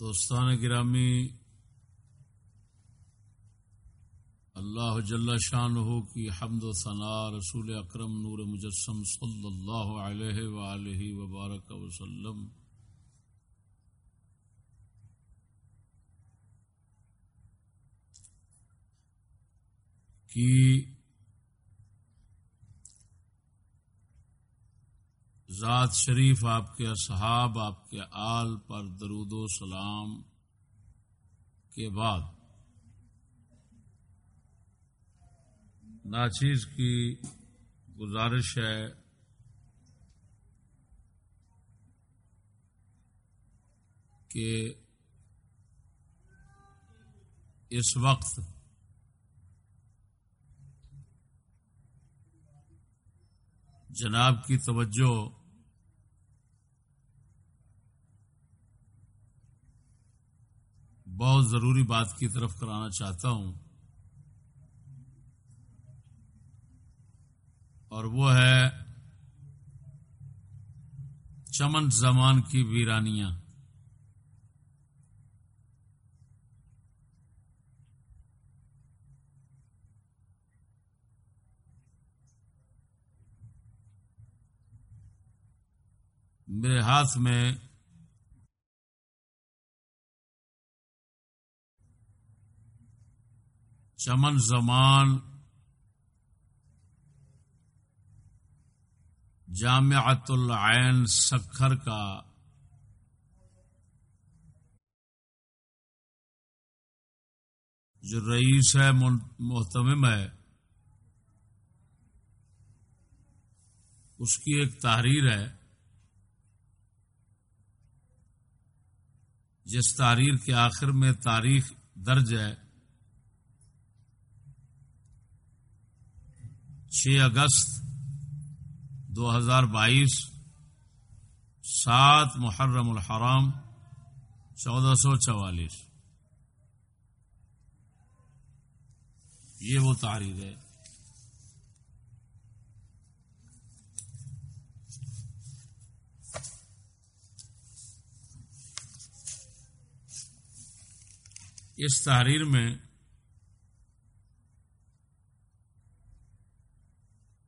دوستان گرامی، اللہ جل شان ہو کی حمد و ثناء رسول اکرم نور مجسم صلی اللہ علیہ وآلہ وبارک وسلم۔ کی ذات شریف آپ کے اصحاب، آپ کے آل پر درود و سلام کے بعد ناچیز کی گزارش ہے کہ اس وقت جناب کی توجہ بہت ضروری بات کی طرف کرانا چاہتا ہوں۔ اور وہ ہے چمن زمان کی ویرانیاں۔ میرے ہاتھ میں چمن زمان جامعت العین سکھر کا جو رئیس ہے محتمم ہے، اس کی ایک تحریر ہے۔ جس تاریخ کے آخر میں تاریخ درج ہے چھ اگست دو ہزار بائیس، سات محرم الحرام، چودہ سو چوالیس۔ یہ وہ تاریخ ہے۔ اس تحریر میں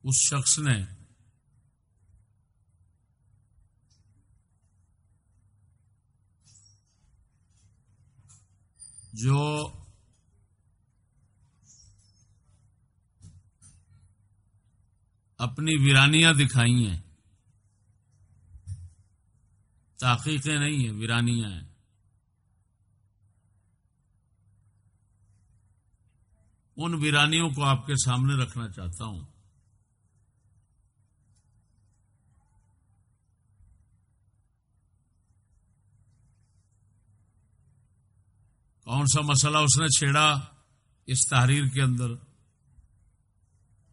اس شخص نے جو اپنی ویرانیاں دکھائی ہیں، تحقیقیں نہیں ہیں، ویرانیاں ہیں۔ ان ویرانیوں کو آپ کے سامنے رکھنا چاہتا ہوں۔ کون سا مسئلہ اس نے چھیڑا اس تحریر کے اندر؟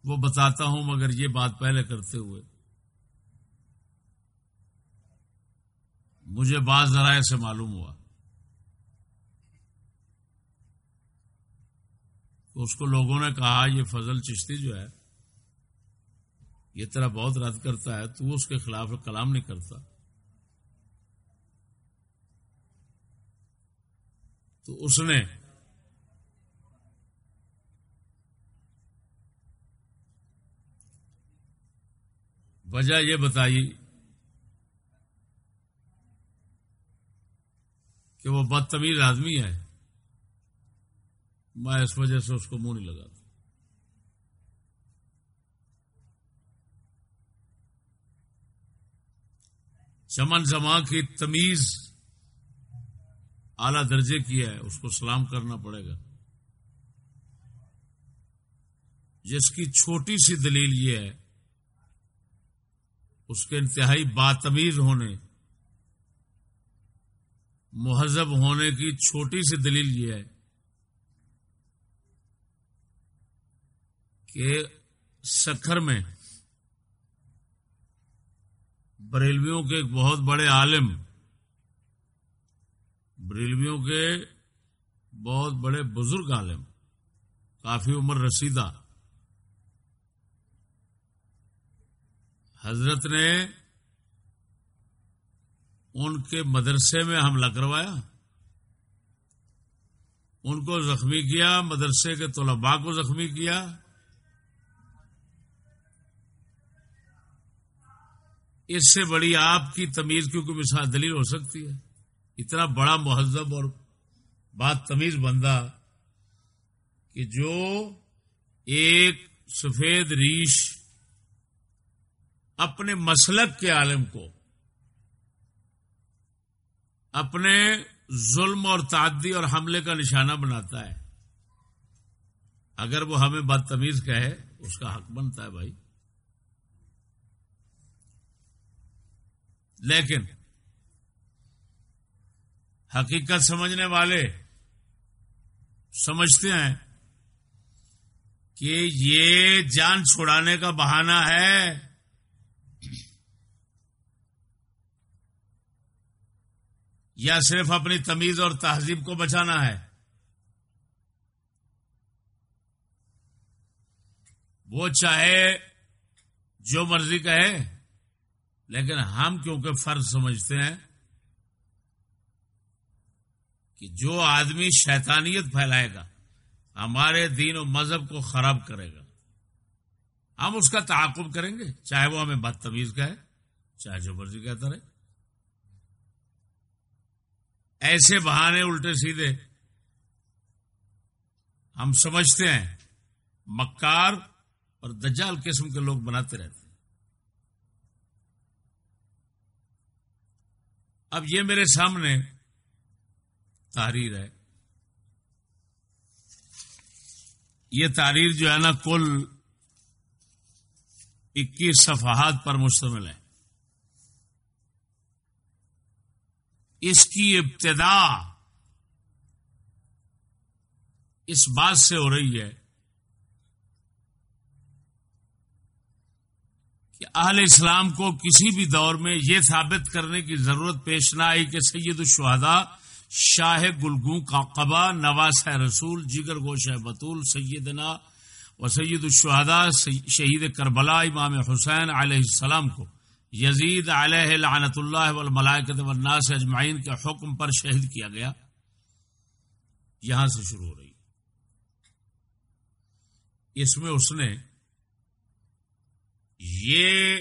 وہ بتاتا ہوں مگر یہ بات پہلے کرتے ہوئے۔ مجھے بعض ذرائع سے معلوم ہوا۔ تو اس کو لوگوں نے کہا، یہ فضل چشتی جو ہے، یہ طرح بہت رد کرتا ہے، تو اس کے خلاف کلام نہیں کرتا۔ تو اس نے وجہ یہ بتائی کہ وہ بدتمیز آدمی ہے۔ میں اس وجہ سے اس کو منہ نہیں لگاتا۔ چمن زماں کی تمیز اعلی درجے کی ہے، اس کو سلام کرنا پڑے گا۔ جس کی چھوٹی سی دلیل یہ ہے، اس کے انتہائی باتمیز ہونے، مہذب ہونے کی چھوٹی سی دلیل یہ ہے کہ سکھر میں بریلویوں کے ایک بہت بڑے عالم بریلویوں کے بہت بڑے بزرگ عالم، کافی عمر رسیدہ۔ حضرت نے ان کے مدرسے میں حملہ کروایا، ان کو زخمی کیا، مدرسے کے طلباء کو زخمی کیا۔ اس سے بڑی آپ کی تمیز کی کوئی مثال دلیل ہو سکتی ہے؟ اتنا بڑا مہذب اور بات تمیز بندہ کہ جو ایک سفید ریش اپنے مسلک کے عالم کو، اپنے ظلم اور تعدی اور حملے کا نشانہ بناتا ہے، اگر وہ ہمیں بدتمیز کہے، اس کا حق بنتا ہے بھائی۔ لیکن حقیقت سمجھنے والے سمجھتے ہیں کہ یہ جان چھڑانے کا بہانہ ہے۔ یا صرف اپنی تمیز اور تہذیب کو بچانا ہے۔ وہ چاہے جو مرضی کہے، لیکن ہم کیونکہ فرض سمجھتے ہیں کہ جو آدمی شیطانیت پھیلائے گا، ہمارے دین و مذہب کو خراب کرے گا۔ ہم اس کا تعاقب کریں گے، چاہے وہ ہمیں بدتمیز کہے، چاہے جو مرضی کہتا رہے۔ ایسے بہانے الٹے سیدھے ہم سمجھتے ہیں، مکار اور دجال قسم کے لوگ بناتے رہتے ہیں۔ اب یہ میرے سامنے تحریر ہے۔ یہ تحریر جو ہے نا، کل اکیس صفحات پر مشتمل ہے۔ اس کی ابتدا اس بات سے ہو رہی ہے کہ اہل اسلام کو کسی بھی دور میں یہ ثابت کرنے کی ضرورت پیش نہ آئی کہ سید الشہداء شاہ گلگوں کا قبا، نواز رسول، جگر گوش بطول، سیدنا و سید الشہداء، شہید کربلا، امام حسین علیہ السلام کو۔ یزید علیہ لعنت اللہ والملائکت والناس اجمعین کے حکم پر شہید کیا گیا۔ یہاں سے شروع ہو رہی۔ اس میں اس نے یہ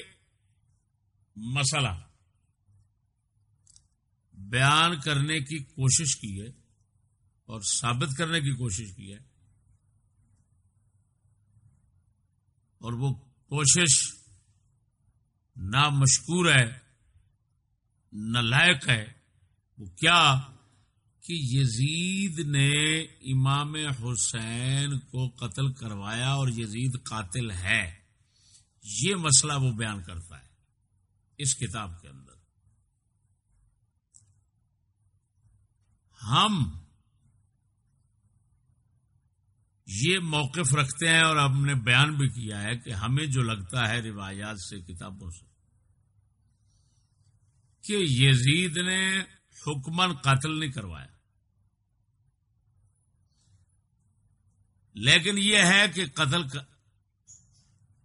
مسئلہ بیان کرنے کی کوشش کی ہے اور ثابت کرنے کی کوشش کی ہے اور وہ کوشش نہ مشکور ہے نہ لائق ہے۔ وہ کیا؟ کہ یزید نے امام حسین کو قتل کروایا اور یزید قاتل ہے۔ یہ مسئلہ وہ بیان کرتا ہے اس کتاب کے اندر۔ ہم یہ موقف رکھتے ہیں اور ہم نے بیان بھی کیا ہے کہ ہمیں جو لگتا ہے روایات سے کتابوں سے، کہ یزید نے حکمن قتل نہیں کروایا۔ لیکن یہ ہے کہ قتل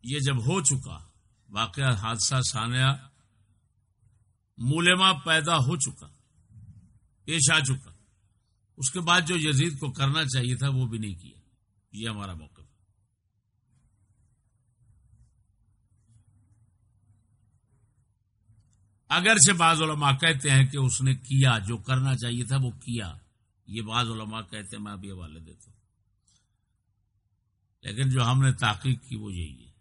یہ جب ہو چکا، واقعہ حادثہ سانیہ مولما پیدا ہو چکا، پیش آ چکا۔ اس کے بعد جو یزید کو کرنا چاہیے تھا وہ بھی نہیں کیا۔ یہ ہمارا موقف اگر سے بعض علماء کہتے ہیں کہ اس نے کیا، جو کرنا چاہیے تھا وہ کیا۔ یہ بعض علماء کہتے ہیں، میں ابھی حوالے دیتا ہوں۔ لیکن جو ہم نے تحقیق کی وہ یہی ہے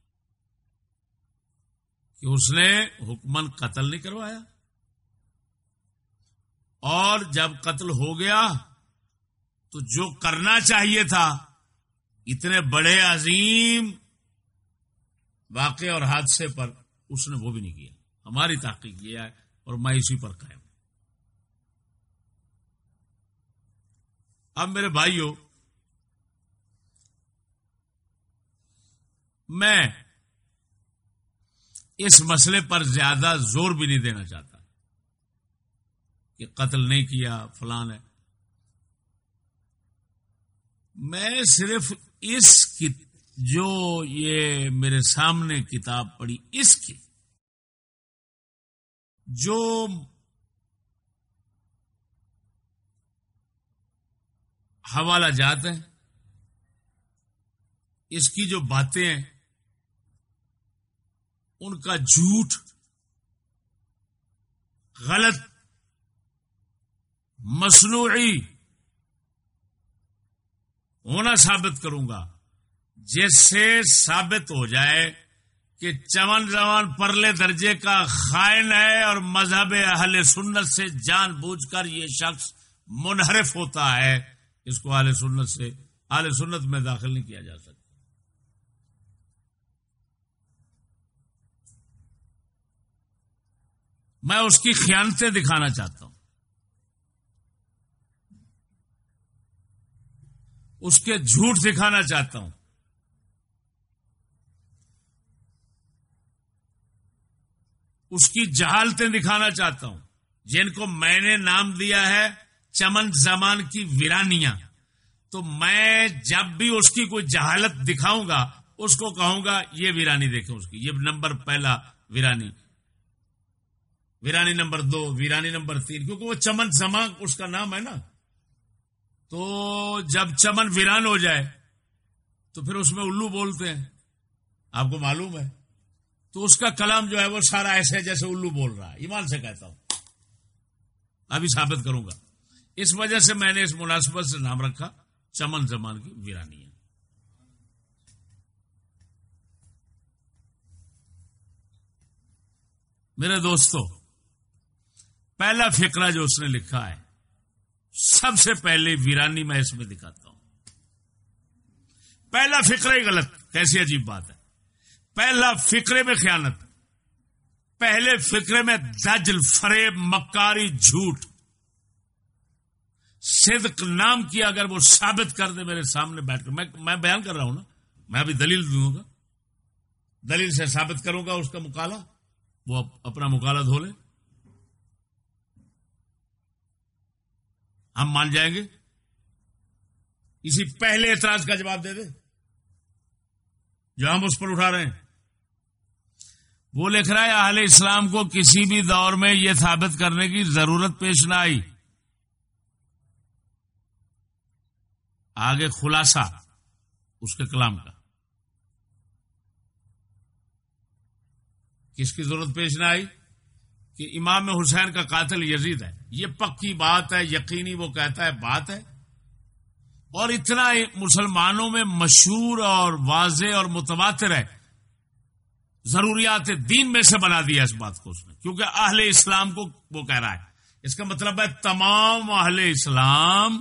کہ اس نے حکمن قتل نہیں کروایا۔ اور جب قتل ہو گیا تو جو کرنا چاہیے تھا، اتنے بڑے عظیم واقع اور حادثے پر اس نے وہ بھی نہیں کیا۔ ہماری تحقیق یہ ہے اور میں اسی پر قائم اب میرے بھائیوں میں اس مسئلے پر زیادہ زور بھی نہیں دینا چاہتا کہ قتل نہیں کیا، فلان ہے۔ میں صرف اس کی جو یہ میرے سامنے کتاب پڑھی، اس کی۔ جو حوالہ جات ہیں، اس کی جو باتیں ہیں، ان کا جھوٹ، غلط، مصنوعی ہونا ثابت کروں گا۔ جس سے ثابت ہو جائے کہ چمن زمان پرلے درجے کا خائن ہے اور مذہب اہل سنت سے جان بوجھ کر یہ شخص منحرف ہوتا ہے، اس کو اہل سنت سے اہل سنت میں داخل نہیں کیا جا سکتا۔ میں اس کی خیانتیں دکھانا چاہتا ہوں۔ اس کے جھوٹ دکھانا چاہتا ہوں۔ اس کی جہالتیں دکھانا چاہتا ہوں۔ جن کو میں نے نام دیا ہے چمن زمان کی ویرانیاں۔ تو میں جب بھی اس کی کوئی جہالت دکھاؤں گا، اس کو کہوں گا، یہ ویرانی دیکھیں اس کی۔ یہ نمبر پہلا ویرانی۔ ویرانی نمبر دو، ویرانی نمبر تین، کیونکہ وہ چمن زمان اس کا نام ہے نا۔ تو جب چمن ویران ہو جائے، تو پھر اس میں الو بولتے ہیں۔ آپ کو معلوم ہے۔ تو اس کا کلام جو ہے وہ سارا ایسے جیسے الو بول رہا ہے۔ ایمان سے کہتا ہوں۔ ابھی ثابت کروں گا۔ اس وجہ سے میں نے اس مناسبت سے نام رکھا، چمن زمان کی ویرانی میرے دوستو، پہلا فکرہ جو اس نے لکھا ہے سب سے پہلے ویرانی میں اس میں دکھاتا ہوں۔ پہلا فکر ہی غلط، کیسی عجیب بات ہے۔ پہلا فکرے میں خیانت۔ پہلے فکرے میں دجل، فریب، مکاری، جھوٹ۔ صدق نام کی اگر وہ ثابت کر دے میرے سامنے بیٹھ کر۔ میں بیان کر رہا ہوں نا، میں ابھی دلیل دوں گا۔ دلیل سے ثابت کروں گا اس کا مکالا وہ اپنا مکالا دھو لے ہم مان جائیں گے؟ اسی پہلے اعتراض کا جواب دے دے جو ہم اس پر اٹھا رہے ہیں۔ وہ لکھ رہا ہے، اہل اسلام کو کسی بھی دور میں یہ ثابت کرنے کی ضرورت پیش نہ آئی۔ آگے خلاصہ اس کے کلام کا۔ کس کی ضرورت پیش نہ آئی؟ کہ امام حسین کا قاتل یزید ہے۔ یہ پکی بات ہے، یقینی وہ کہتا ہے بات ہے۔ اور اتنا مسلمانوں میں مشہور اور واضح اور متواتر ہے۔ ضروریات دین میں سے بنا دیا اس بات کو اس نے۔ کیونکہ اہل اسلام کو وہ کہہ رہا ہے۔ اس کا مطلب ہے تمام اہل اسلام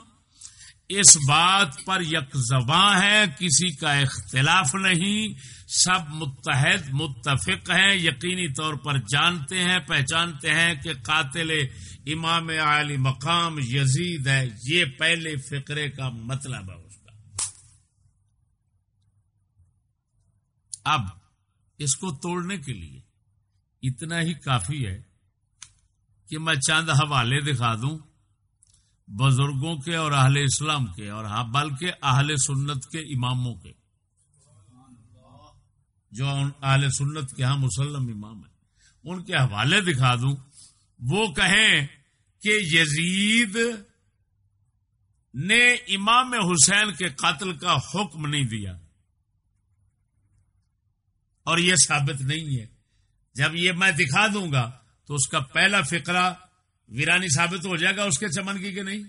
اس بات پر یک زباں ہے، کسی کا اختلاف نہیں، سب متحد، متفق ہیں، یقینی طور پر جانتے ہیں، پہچانتے ہیں کہ قاتل امام علی مقام یزید ہے۔ یہ پہلے فکرے کا مطلب ہے اس کا۔ اب اس کو توڑنے کے لیے اتنا ہی کافی ہے کہ میں چند حوالے دکھا دوں۔ بزرگوں کے اور اہل اسلام کے اور ہاں بلکہ اہل سنت کے اماموں کے۔ جو اہل سنت کے ہاں مسلم امام ہیں۔ ان کے حوالے دکھا دوں۔ وہ کہیں کہ یزید نے امام حسین کے قتل کا حکم نہیں دیا۔ اور یہ ثابت نہیں ہے۔ جب یہ میں دکھا دوں گا تو اس کا پہلا فقرہ ویرانی ثابت ہو جائے گا اس کے چمن کی کہ نہیں؟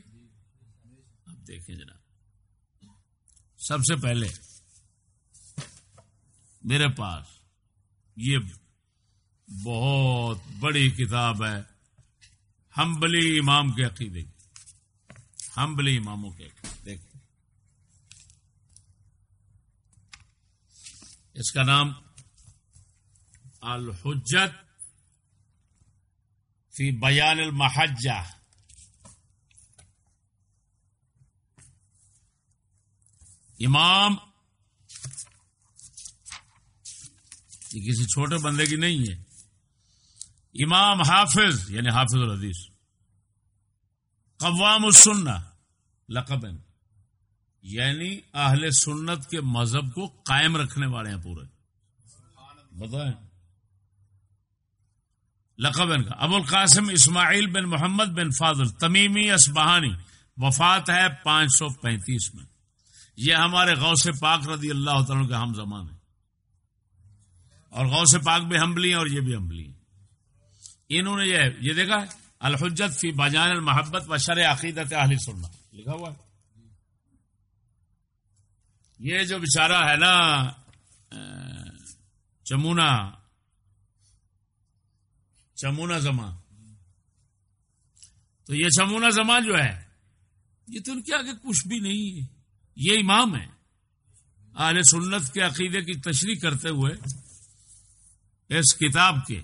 اب دیکھیں جناب۔ سب سے پہلے میرے پاس یہ بہت بڑی کتاب ہے ہمبلی امام کے عقیدے ہمبلی اماموں کے دیکھ اس کا نام الحجت فی بیان المحجہ امام، یہ کسی چھوٹے بندے کی نہیں ہے. امام حافظ یعنی حافظ الحدیث. قوام السنہ، لقب. یعنی اہل سنت کے مذہب کو قائم رکھنے والے ہیں پورے. بتائیں؟ لقب کا۔ ابو القاسم اسماعیل بن محمد بن فاضل، تمیمی اسبہانی وفات ہے پانچ سو پینتیس میں۔ یہ ہمارے غوث پاک رضی اللہ تعالیٰ کے ہم زمان ہیں۔ اور غوث پاک بھی ہمبلی ہیں اور یہ بھی ہمبلی ہیں۔ انہوں نے یہ یہ دیکھا، الحجت فی بجان المحبت و شر عقیدت اہل سننا لکھا ہوا ہے۔ یہ جو بیچارہ ہے نا چمونا چمونا زمان۔ تو یہ چمونا زمان جو ہے، یہ تو ان کے آگے کچھ بھی نہیں ہے۔ یہ امام ہے اہل سنت کے عقیدے کی تشریح کرتے ہوئے اس کتاب کے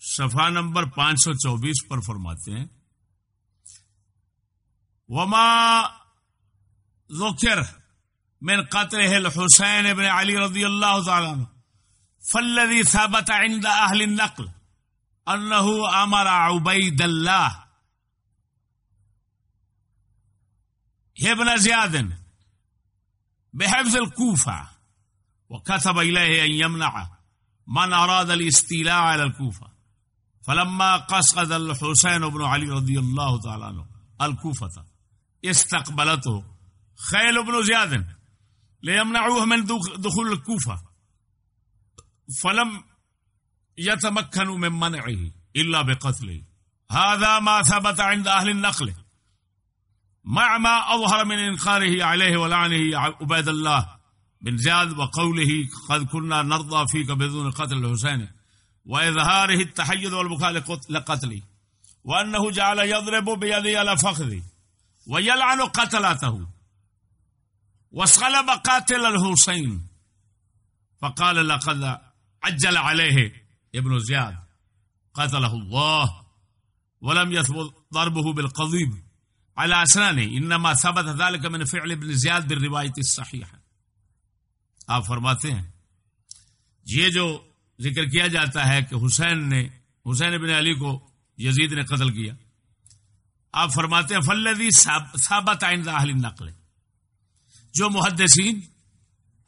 صفحہ نمبر پانچ سو چوبیس پر فرماتے ہیں، وما ذکر من قطر الحسین ابن علی رضی اللہ تعالی فلدی ثابت عند اہل النقل أنه أمر عبید اللہ ابن زیاد بحفظ الكوفة وكتب إليه أن يمنع من أراد الاستيلاء على الكوفة. فلما قصد الحسين بن علي رضي الله تعالى عنه الكوفة استقبلته. خيل بن زياد ليمنعوه من دخول الكوفة. فلم يتمكنوا من منعه إلا بقتله. هذا ما ثبت عند أهل النقل. مع ما أظهر من إنكاره عليه ولعنه عبيد الله بن زياد وقوله قد كنا نرضى فيك بدون قتل الحسين وإظهاره التحيز والبكاء لقتله. وأنه جعل يضرب بيده على فخذه ويلعن قتلته وصلب قاتل الحسين. فقال لقد عجل عليه ابن زياد قتله الله ولم يثبت ضربه بالقضيب. على أسنان إنما ثبت ذلك من فعل ابن زياد بالرواية الصحيحة. آپ فرماتے ہیں، یہ جو ذکر کیا جاتا ہے کہ حسین نے، حسین ابن علی کو یزید نے قتل کیا، آپ فرماتے ہیں فلدی ثابت آئند اہل نقل جو محدثین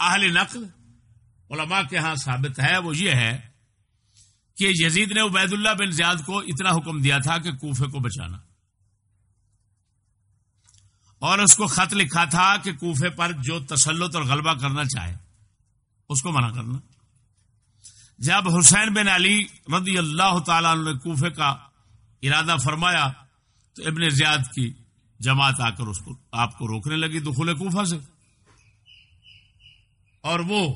اہل نقل، علماء کے ہاں ثابت ہے، وہ یہ ہے کہ یزید نے عبید اللہ بن زیاد کو اتنا حکم دیا تھا کہ کوفے کو بچانا۔ اور اس کو خط لکھا تھا کہ کوفے پر جو تسلط اور غلبہ کرنا چاہے، اس کو منع کرنا۔ جب حسین بن علی رضی اللہ تعالی نے کوفے کا ارادہ فرمایا تو ابن زیاد کی جماعت آ کر اس کو آپ کو روکنے لگی دخول کوفہ سے۔ اور وہ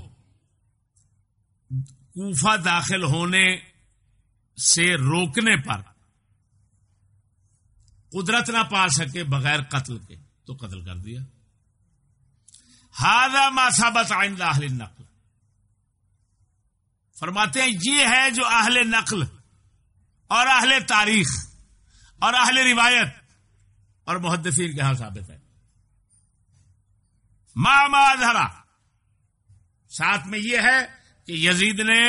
کوفہ داخل ہونے سے روکنے پر قدرت نہ پا سکے بغیر قتل کے، تو قتل کر دیا۔ ہاضا ماسابت آئندہ اہل نقل فرماتے ہیں، یہ ہے جو اہل نقل اور اہل تاریخ اور اہل روایت اور محدثین کے ہاں ثابت ہے۔ ماں دھرا ساتھ میں یہ ہے کہ یزید نے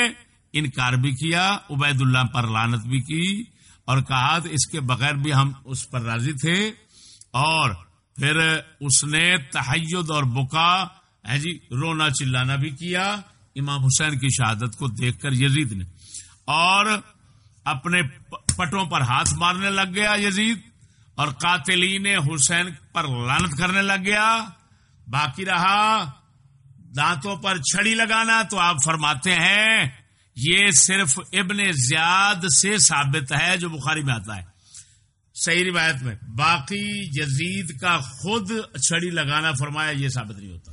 انکار بھی کیا، عبید اللہ پر لانت بھی کی اور کہا اس کے بغیر بھی ہم اس پر راضی تھے اور پھر اس نے تحید اور بکا ہے جی رونا چلانا بھی کیا۔ امام حسین کی شہادت کو دیکھ کر یزید نے اور اپنے پٹوں پر ہاتھ مارنے لگ گیا یزید اور قاتلین حسین پر لانت کرنے لگ گیا۔ باقی رہا، دانتوں پر چھڑی لگانا تو آپ فرماتے ہیں یہ صرف ابن زیاد سے ثابت ہے جو بخاری میں آتا ہے۔ صحیح روایت میں، باقی یزید کا خود چھڑی لگانا فرمایا یہ ثابت نہیں ہوتا۔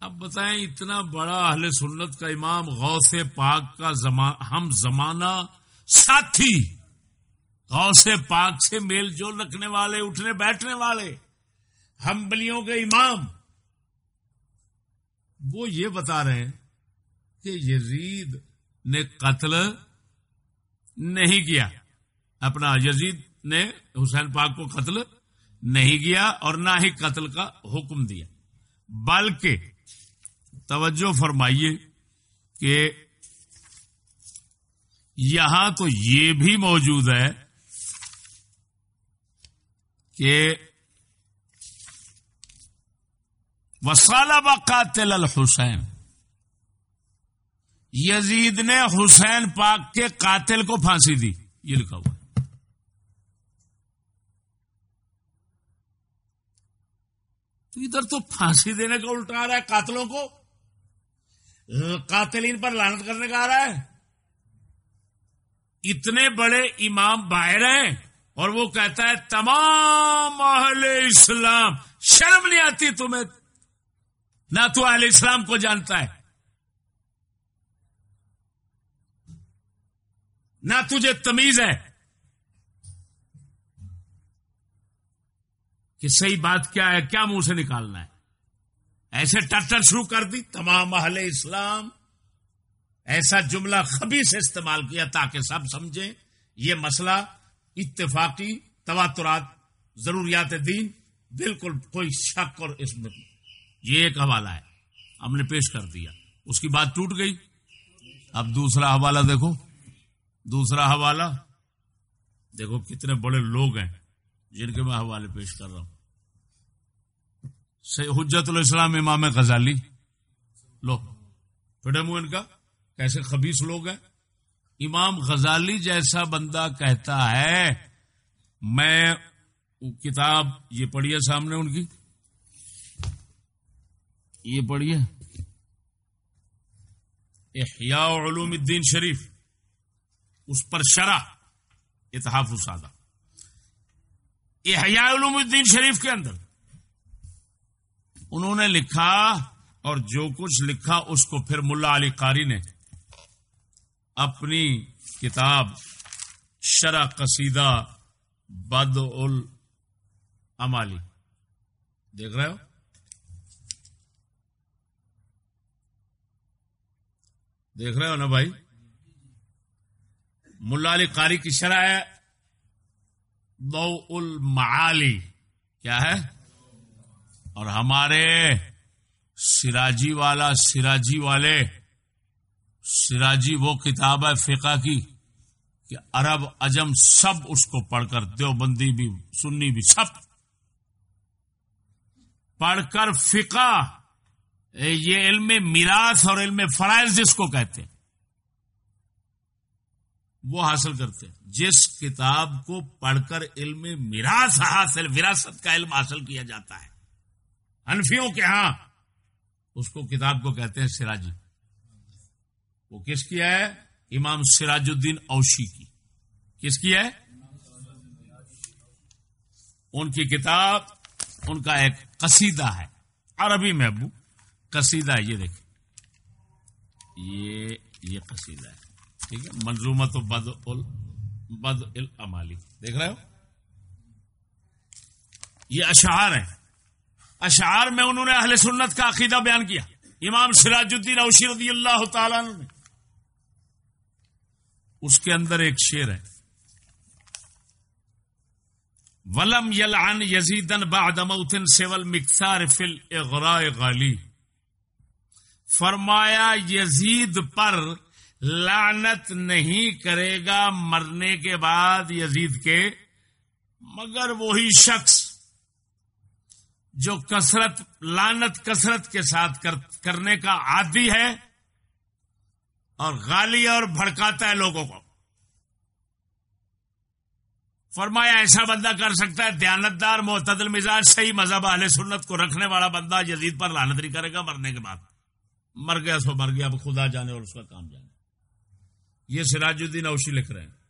اب بتائیں اتنا بڑا اہل سنت کا امام غوث پاک کا ہم زمانہ ساتھی۔ غوث پاک سے میل جول رکھنے والے، اٹھنے بیٹھنے والے ہم بلیوں کے امام۔ وہ یہ بتا رہے ہیں کہ یزید نے قتل نہیں کیا۔ اپنا یزید نے حسین پاک کو قتل نہیں کیا اور نہ ہی قتل کا حکم دیا۔ بلکہ توجہ فرمائیے کہ یہاں تو یہ بھی موجود ہے کہ وسالہ قاتل الحسین یزید نے حسین پاک کے قاتل کو پھانسی دی۔ یہ لکھا ہوا تو ادھر تو پھانسی دینے کا الٹا آ رہا ہے قاتلوں کو۔ قاتلین پر لانت کرنے کا آ رہا ہے۔ اتنے بڑے امام باہر ہیں اور وہ کہتا ہے، تمام اہل اسلام، شرم نہیں آتی تمہیں۔ نہ تو اہل اسلام کو جانتا ہے۔ نہ تجھے تمیز ہے کہ صحیح بات کیا ہے، کیا منہ سے نکالنا ہے؟ ایسے ٹٹر شروع کر دی، تمام اہل اسلام ایسا جملہ خبی سے استعمال کیا تاکہ سب سمجھیں۔ یہ مسئلہ اتفاقی تواترات، ضروریات دین، بالکل کوئی شک اور اس میں۔ یہ ایک حوالہ ہے۔ ہم نے پیش کر دیا۔ اس کی بات ٹوٹ گئی۔ اب دوسرا حوالہ دیکھو۔ دوسرا حوالہ۔ دیکھو کتنے بڑے لوگ ہیں جن کے میں حوالے پیش کر رہا ہوں۔ حجت الاسلام امام غزالی۔ لو فٹم ان کا۔ کیسے خبیص لوگ ہیں۔ امام غزالی جیسا بندہ کہتا ہے، میں کتاب یہ پڑھیے سامنے ان کی۔ یہ پڑھیے احیاء علوم الدین شریف۔ اس پر شرح اتحاف سادہ احیاء علوم الدین شریف کے اندر۔ انہوں نے لکھا اور جو کچھ لکھا اس کو پھر ملا علی قاری نے۔ اپنی کتاب شرح قصیدہ بد ال امالی دیکھ رہے ہو؟ دیکھ رہے ہو نا بھائی؟ ملا علی قاری کی شرح ہے۔ دو المعالی۔ کیا ہے؟ اور ہمارے سراجی والا، سراجی والے، سراجی وہ کتاب ہے فقہ کی کہ عرب اجم سب اس کو پڑھ کر، دیوبندی بھی، سنی بھی، سب پڑھ کر فقہ، یہ علم میراث اور علم فرائض جس کو کہتے ہیں۔ وہ حاصل کرتے ہیں۔ جس کتاب کو پڑھ کر علم میراث حاصل، وراثت کا علم حاصل کیا جاتا ہے۔ انفیوں کے ہاں اس کو کتاب کو کہتے ہیں سراجی وہ کس کی ہے؟ امام سراج الدین اوشی کی۔ کس کی ہے؟ ان کی کتاب، ان کا ایک قصیدہ ہے۔ عربی محبو قصیدہ ہے یہ دیکھیں۔ یہ یہ قصیدہ ہے۔ ٹھیک ہے؟ منظومت بد ال بد المالی دیکھ رہے ہو؟ یہ اشعار ہیں۔ اشعار میں انہوں نے اہل سنت کا عقیدہ بیان کیا۔ امام سراج الدین اوشی رضی اللہ تعالیٰ نے۔ اس کے اندر ایک شیر ہے۔ ولم یلعن یزیدن بعد موتن سیول مکسار فل اغراء غالی۔ فرمایا، یزید پر لعنت نہیں کرے گا مرنے کے بعد یزید کے، مگر وہی شخص جو کثرت لانت کثرت کے ساتھ کرنے کا عادی ہے اور غالی اور بھڑکاتا ہے لوگوں کو۔ فرمایا، ایسا بندہ کر سکتا ہے دیانتدار، معتدل مزاج، صحیح مذہب، اہل سنت کو رکھنے والا بندہ یزید پر لانت نہیں کرے گا مرنے کے بعد۔ مر گیا، سو مر گیا، اب خدا جانے اور اس کا کام جانے یہ سراج الدین اوشی لکھ رہے ہیں۔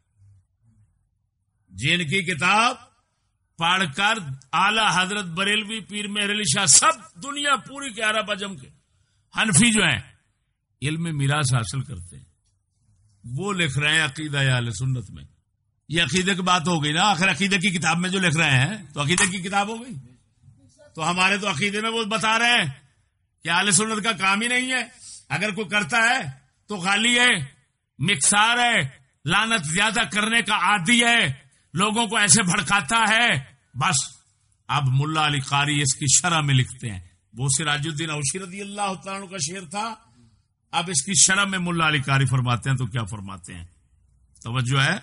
جن کی کتاب پڑھ کر اعلی حضرت بریلوی پیر مہر علی شاہ سب دنیا پوری کے عرب اجم کے حنفی جو ہیں، علم میراث حاصل کرتے ہیں۔ وہ لکھ رہے ہیں عقیدہ اہل سنت میں۔ یہ عقیدے کی بات ہو گئی نا، آخر عقیدے کی کتاب میں جو لکھ رہے ہیں، تو عقیدے کی کتاب ہو گئی۔ تو ہمارے تو عقیدے میں وہ بتا رہے ہیں کہ اہل سنت کا کام ہی نہیں ہے۔ اگر کوئی کرتا ہے تو خالی ہے۔ مکسار ہے لانت زیادہ کرنے کا عادی ہے، لوگوں کو ایسے بھڑکاتا ہے۔ بس، اب ملا علی قاری اس کی شرح میں لکھتے ہیں۔ وہ سراج الدین اوشی رضی اللہ تعالیٰ کا شعر تھا۔ اب اس کی شرح میں ملا علی کاری فرماتے ہیں تو کیا فرماتے ہیں؟ توجہ ہے؟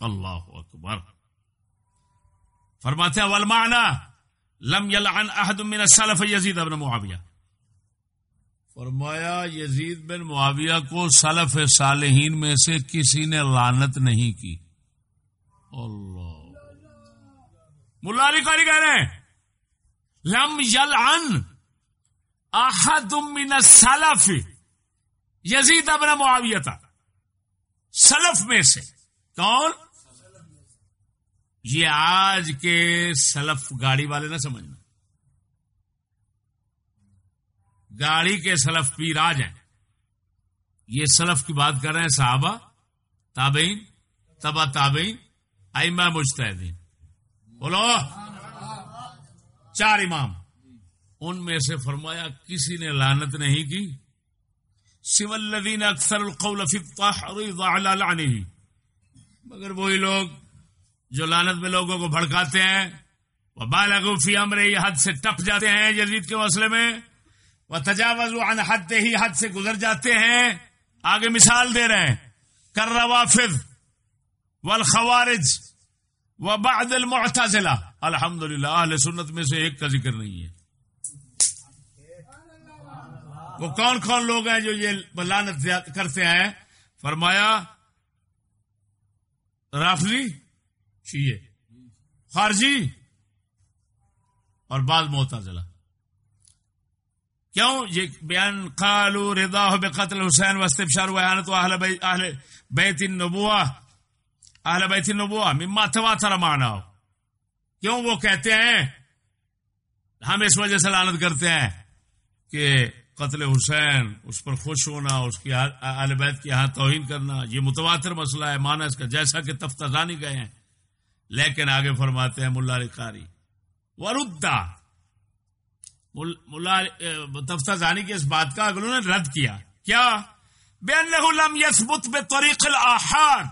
اللہ اکبر۔ فرماتے ہیں ولمانا لم یلعن احد من السلف یزید ابن معاویہ فرمایا، یزید بن معاویہ کو سلف صالحین میں سے کسی نے لانت نہیں کی۔ اللہ۔ ملا علی کاری کہہ رہے ہیں۔ لم یل ان من السلف۔ یزید ابن معاویہ تھا۔ سلف میں سے۔ کون؟ یہ آج کے سلف گاڑی والے نہ سمجھنا گاڑی کے سلف پیر آج ہیں۔ یہ سلف کی بات کر رہے ہیں صحابہ، تابعین تبا تابعین ایما مجتہدین بولو۔ چار امام۔ ان میں سے فرمایا، کسی نے لانت نہیں کی۔ سولدین اکثر القول ہی مگر وہی لوگ جو لانت میں لوگوں کو بھڑکاتے ہیں وہ بالغوفی امرے یہ حد سے ٹپ جاتے ہیں جدید کے مسئلے میں۔ وہ تجاوز عن حد ہی حد سے گزر جاتے ہیں۔ آگے مثال دے رہے ہیں۔ کر روافظ والخوارج و بعد المعتزلہ الحمد للہ اہل سنت میں سے ایک کا ذکر نہیں ہے۔ وہ کون کون لوگ ہیں جو یہ لانت کرتے ہیں؟ فرمایا رافلی شیے خارجی اور بعض معتزلہ۔ کیوں؟ یہ بیان قالو رضا بے قتل حسین وسط بشار وحانت و اہل بیت النبوہ، اہل بیت النبوہ، مما تواتر مانا ہو کیوں وہ کہتے ہیں؟ ہم اس وجہ سے لانت کرتے ہیں کہ قتل حسین، اس پر خوش ہونا، اس کی اہل بیت کی یہاں توہین کرنا، یہ متواتر مسئلہ ہے مانا اس کا جیسا کہ تفتانی گئے ہیں۔ لیکن آگے فرماتے ہیں ملا رکاری وردا ملا تفتہ زانی کی اس بات کا انہوں نے رد کیا۔ کیا؟ بے لم یسبت بے طریق الحاد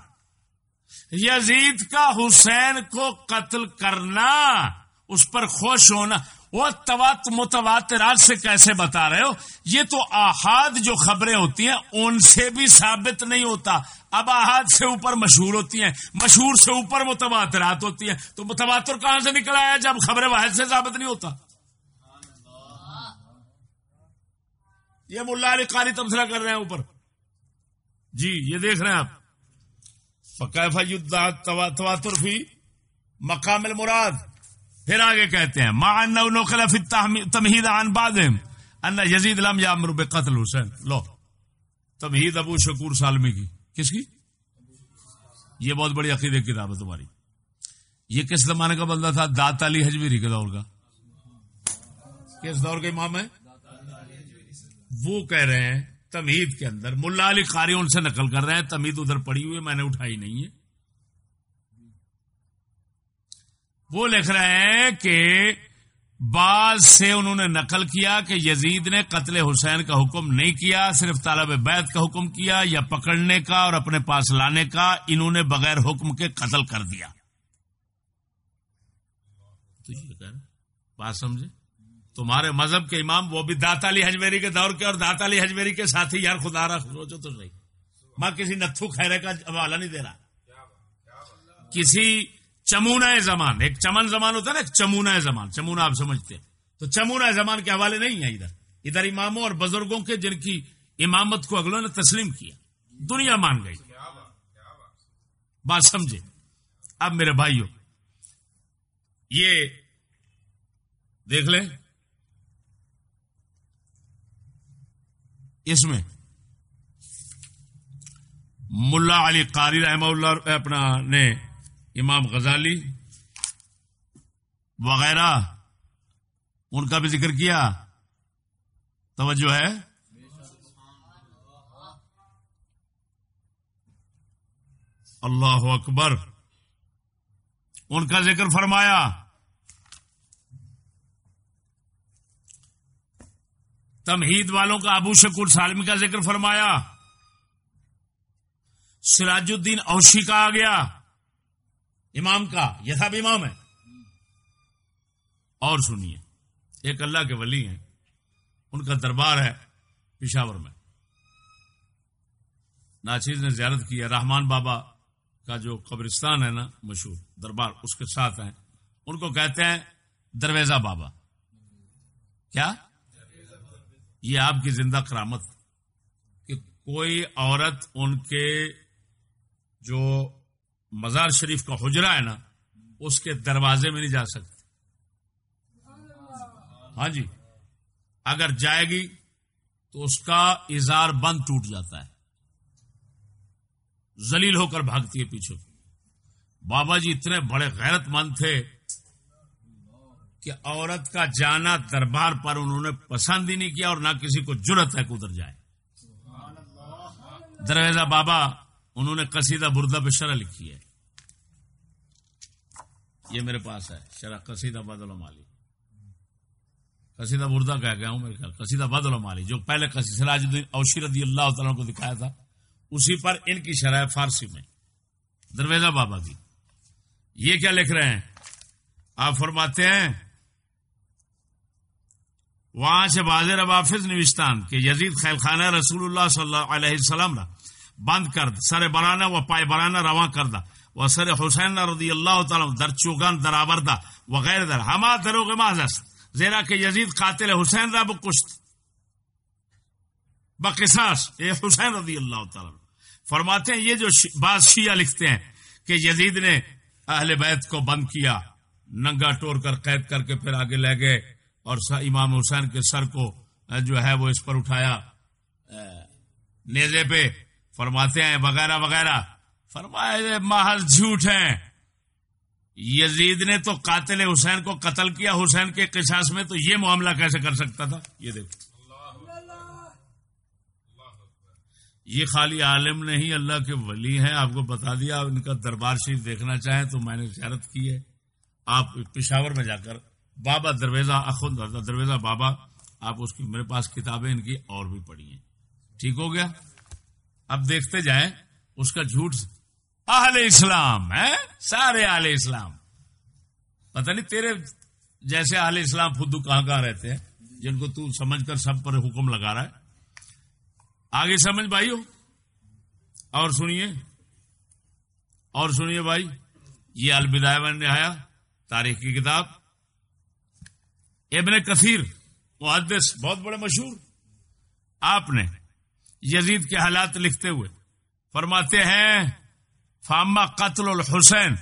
یزید کا حسین کو قتل کرنا، اس پر خوش ہونا۔ وہ توات، متواترات سے کیسے بتا رہے ہو؟ یہ تو آحاد جو خبریں ہوتی ہیں، ان سے بھی ثابت نہیں ہوتا۔ اب آحاد سے اوپر مشہور ہوتی ہیں، مشہور سے اوپر متواترات ہوتی ہیں۔ تو متواتر کہاں سے نکل آیا جب خبر واحد سے ثابت نہیں ہوتا؟ یہ ملا علی قاری تبصرہ کر رہے ہیں اوپر۔ جی یہ دیکھ رہے ہیں آپ۔ تواتر فی مقام المراد۔ پھر آگے کہتے ہیں ما نقل فی تمہید عن بعضهم ان یزید لم یامر بقتل حسین لو تمہید ابو شکور سالمی کی۔ کس کی؟ یہ بہت بڑی عقیدے کتاب ہے تمہاری۔ یہ کس زمانے کا بندہ تھا؟ دات علی حجویری کے دور کا۔ کس دور کے امام ہے؟ وہ کہہ رہے ہیں تمید کے اندر، ملا علی قاری ان سے نقل کر رہے ہیں تمید ادھر پڑی ہوئی میں نے اٹھائی نہیں ہے۔ وہ لکھ رہے ہیں کہ بعض سے انہوں نے نقل کیا کہ یزید نے قتل حسین کا حکم نہیں کیا، صرف طالب بیت کا حکم کیا یا پکڑنے کا اور اپنے پاس لانے کا، انہوں نے بغیر حکم کے قتل کر دیا۔ بات سمجھے؟ تمہارے مذہب کے امام وہ بھی داتا علی حجمیری کے دور کے اور داتا علی حجمیری کے ساتھ ہی یار خدا رہا سوچو تو نہیں۔ میں کسی نتھو خیرے کا حوالہ نہیں دے رہا۔ کسی چمونا زمان، ایک چمن زمان ہوتا ہے نا چمونا زمان چمونا آپ سمجھتے ہیں۔ تو چمونا زمان کے حوالے نہیں ہیں ادھر۔ ادھر اماموں اور بزرگوں کے جن کی امامت کو اگلوں نے تسلیم کیا۔ دنیا مان گئی۔ بات سمجھے۔ اب میرے بھائیوں، یہ دیکھ لیں۔ اس میں ملا علی قاری رحمہ اللہ اپنا نے امام غزالی وغیرہ ان کا بھی ذکر کیا توجہ ہے اللہ اکبر ان کا ذکر فرمایا تمہید والوں کا ابو شکور سالمی کا ذکر فرمایا۔ سراج الدین اوشی کا آ گیا۔ امام کا، یہ سب امام ہے اور سنیے، ایک اللہ کے ولی ہیں۔ ان کا دربار ہے پشاور میں۔ ناچیز نے زیارت کی ہے۔ رحمان بابا کا جو قبرستان ہے نا، مشہور دربار، اس کے ساتھ ہیں۔ ان کو کہتے ہیں درویزہ بابا۔ کیا؟ یہ آپ کی زندہ کرامت کہ کوئی عورت ان کے جو مزار شریف کا حجرا ہے نا، اس کے دروازے میں نہیں جا سکتی۔ ہاں جی اگر جائے گی تو اس کا اظہار بند ٹوٹ جاتا ہے۔ زلیل ہو کر بھاگتی ہے پیچھے۔ بابا جی اتنے بڑے غیرت مند تھے۔ کہ عورت کا جانا دربار پر انہوں نے پسند ہی نہیں کیا اور نہ کسی کو جرت ہے کہ ادھر جائے۔ درویزہ بابا، انہوں نے قصیدہ بردہ پہ شرح لکھی ہے۔ یہ میرے پاس ہے، شرح قصیدہ بدل مالی قصیدہ بردہ کہہ گیا ہوں میرے خیال، قصیدہ بدل مالی جو پہلے سراج الدین اوشی رضی اللہ تعالیٰ کو دکھایا تھا، اسی پر ان کی شرح فارسی میں۔ درویزہ بابا کی یہ کیا لکھ رہے ہیں؟ آپ فرماتے ہیں وہاں سے واضح روافظ نوستان کے یزید خیل خانہ رسول اللہ صلی اللہ علیہ وسلم را بند کر سر برانا و پائے برانا رواں کردہ و سر حسین رضی اللہ تعالی در چوگان در آوردہ وغیرہ در، ہما دروغ محض زیرا کہ یزید قاتل حسین را بکشت۔ بقصاص، اے حسین رضی اللہ تعالی فرماتے ہیں، یہ جو بعض شیعہ لکھتے ہیں کہ یزید نے اہل بیت کو بند کیا، ننگا ٹور کر، قید کر کے پھر آگے لے گئے۔ اور امام حسین کے سر کو جو ہے وہ اس پر اٹھایا۔ نیزے پہ فرماتے ہیں، وغیرہ وغیرہ۔ فرمائے محض جھوٹ ہیں۔ یزید نے تو قاتل حسین کو قتل کیا، حسین کے قصاص میں تو یہ معاملہ کیسے کر سکتا تھا؟ یہ دیکھو۔ یہ خالی عالم نہیں، اللہ کے ولی ہیں۔ آپ کو بتا دیا ان کا دربار شریف دیکھنا چاہیں تو میں نے زیارت کی ہے۔ آپ پشاور میں جا کر بابا درویزہ اخن درویزہ بابا، آپ اس کی، میرے پاس کتابیں ان کی اور بھی پڑھی ہیں۔ ٹھیک ہو گیا؟ اب دیکھتے جائیں اس کا جھوٹ اہل اسلام ہے سارے اہل اسلام۔ پتہ نہیں تیرے جیسے اہل اسلام خود کہاں کہاں رہتے ہیں؟ جن کو تو سمجھ کر سب پر حکم لگا رہا ہے۔ آگے سمجھ بھائی ہو اور سنیے۔ اور سنیے بھائی، یہ الوداع نے آیا، تاریخ کی کتاب۔ ابن کثیر، محدث، بہت بڑے مشہور۔ آپ نے یزید کے حالات لکھتے ہوئے فرماتے ہیں فاما قتل الحسین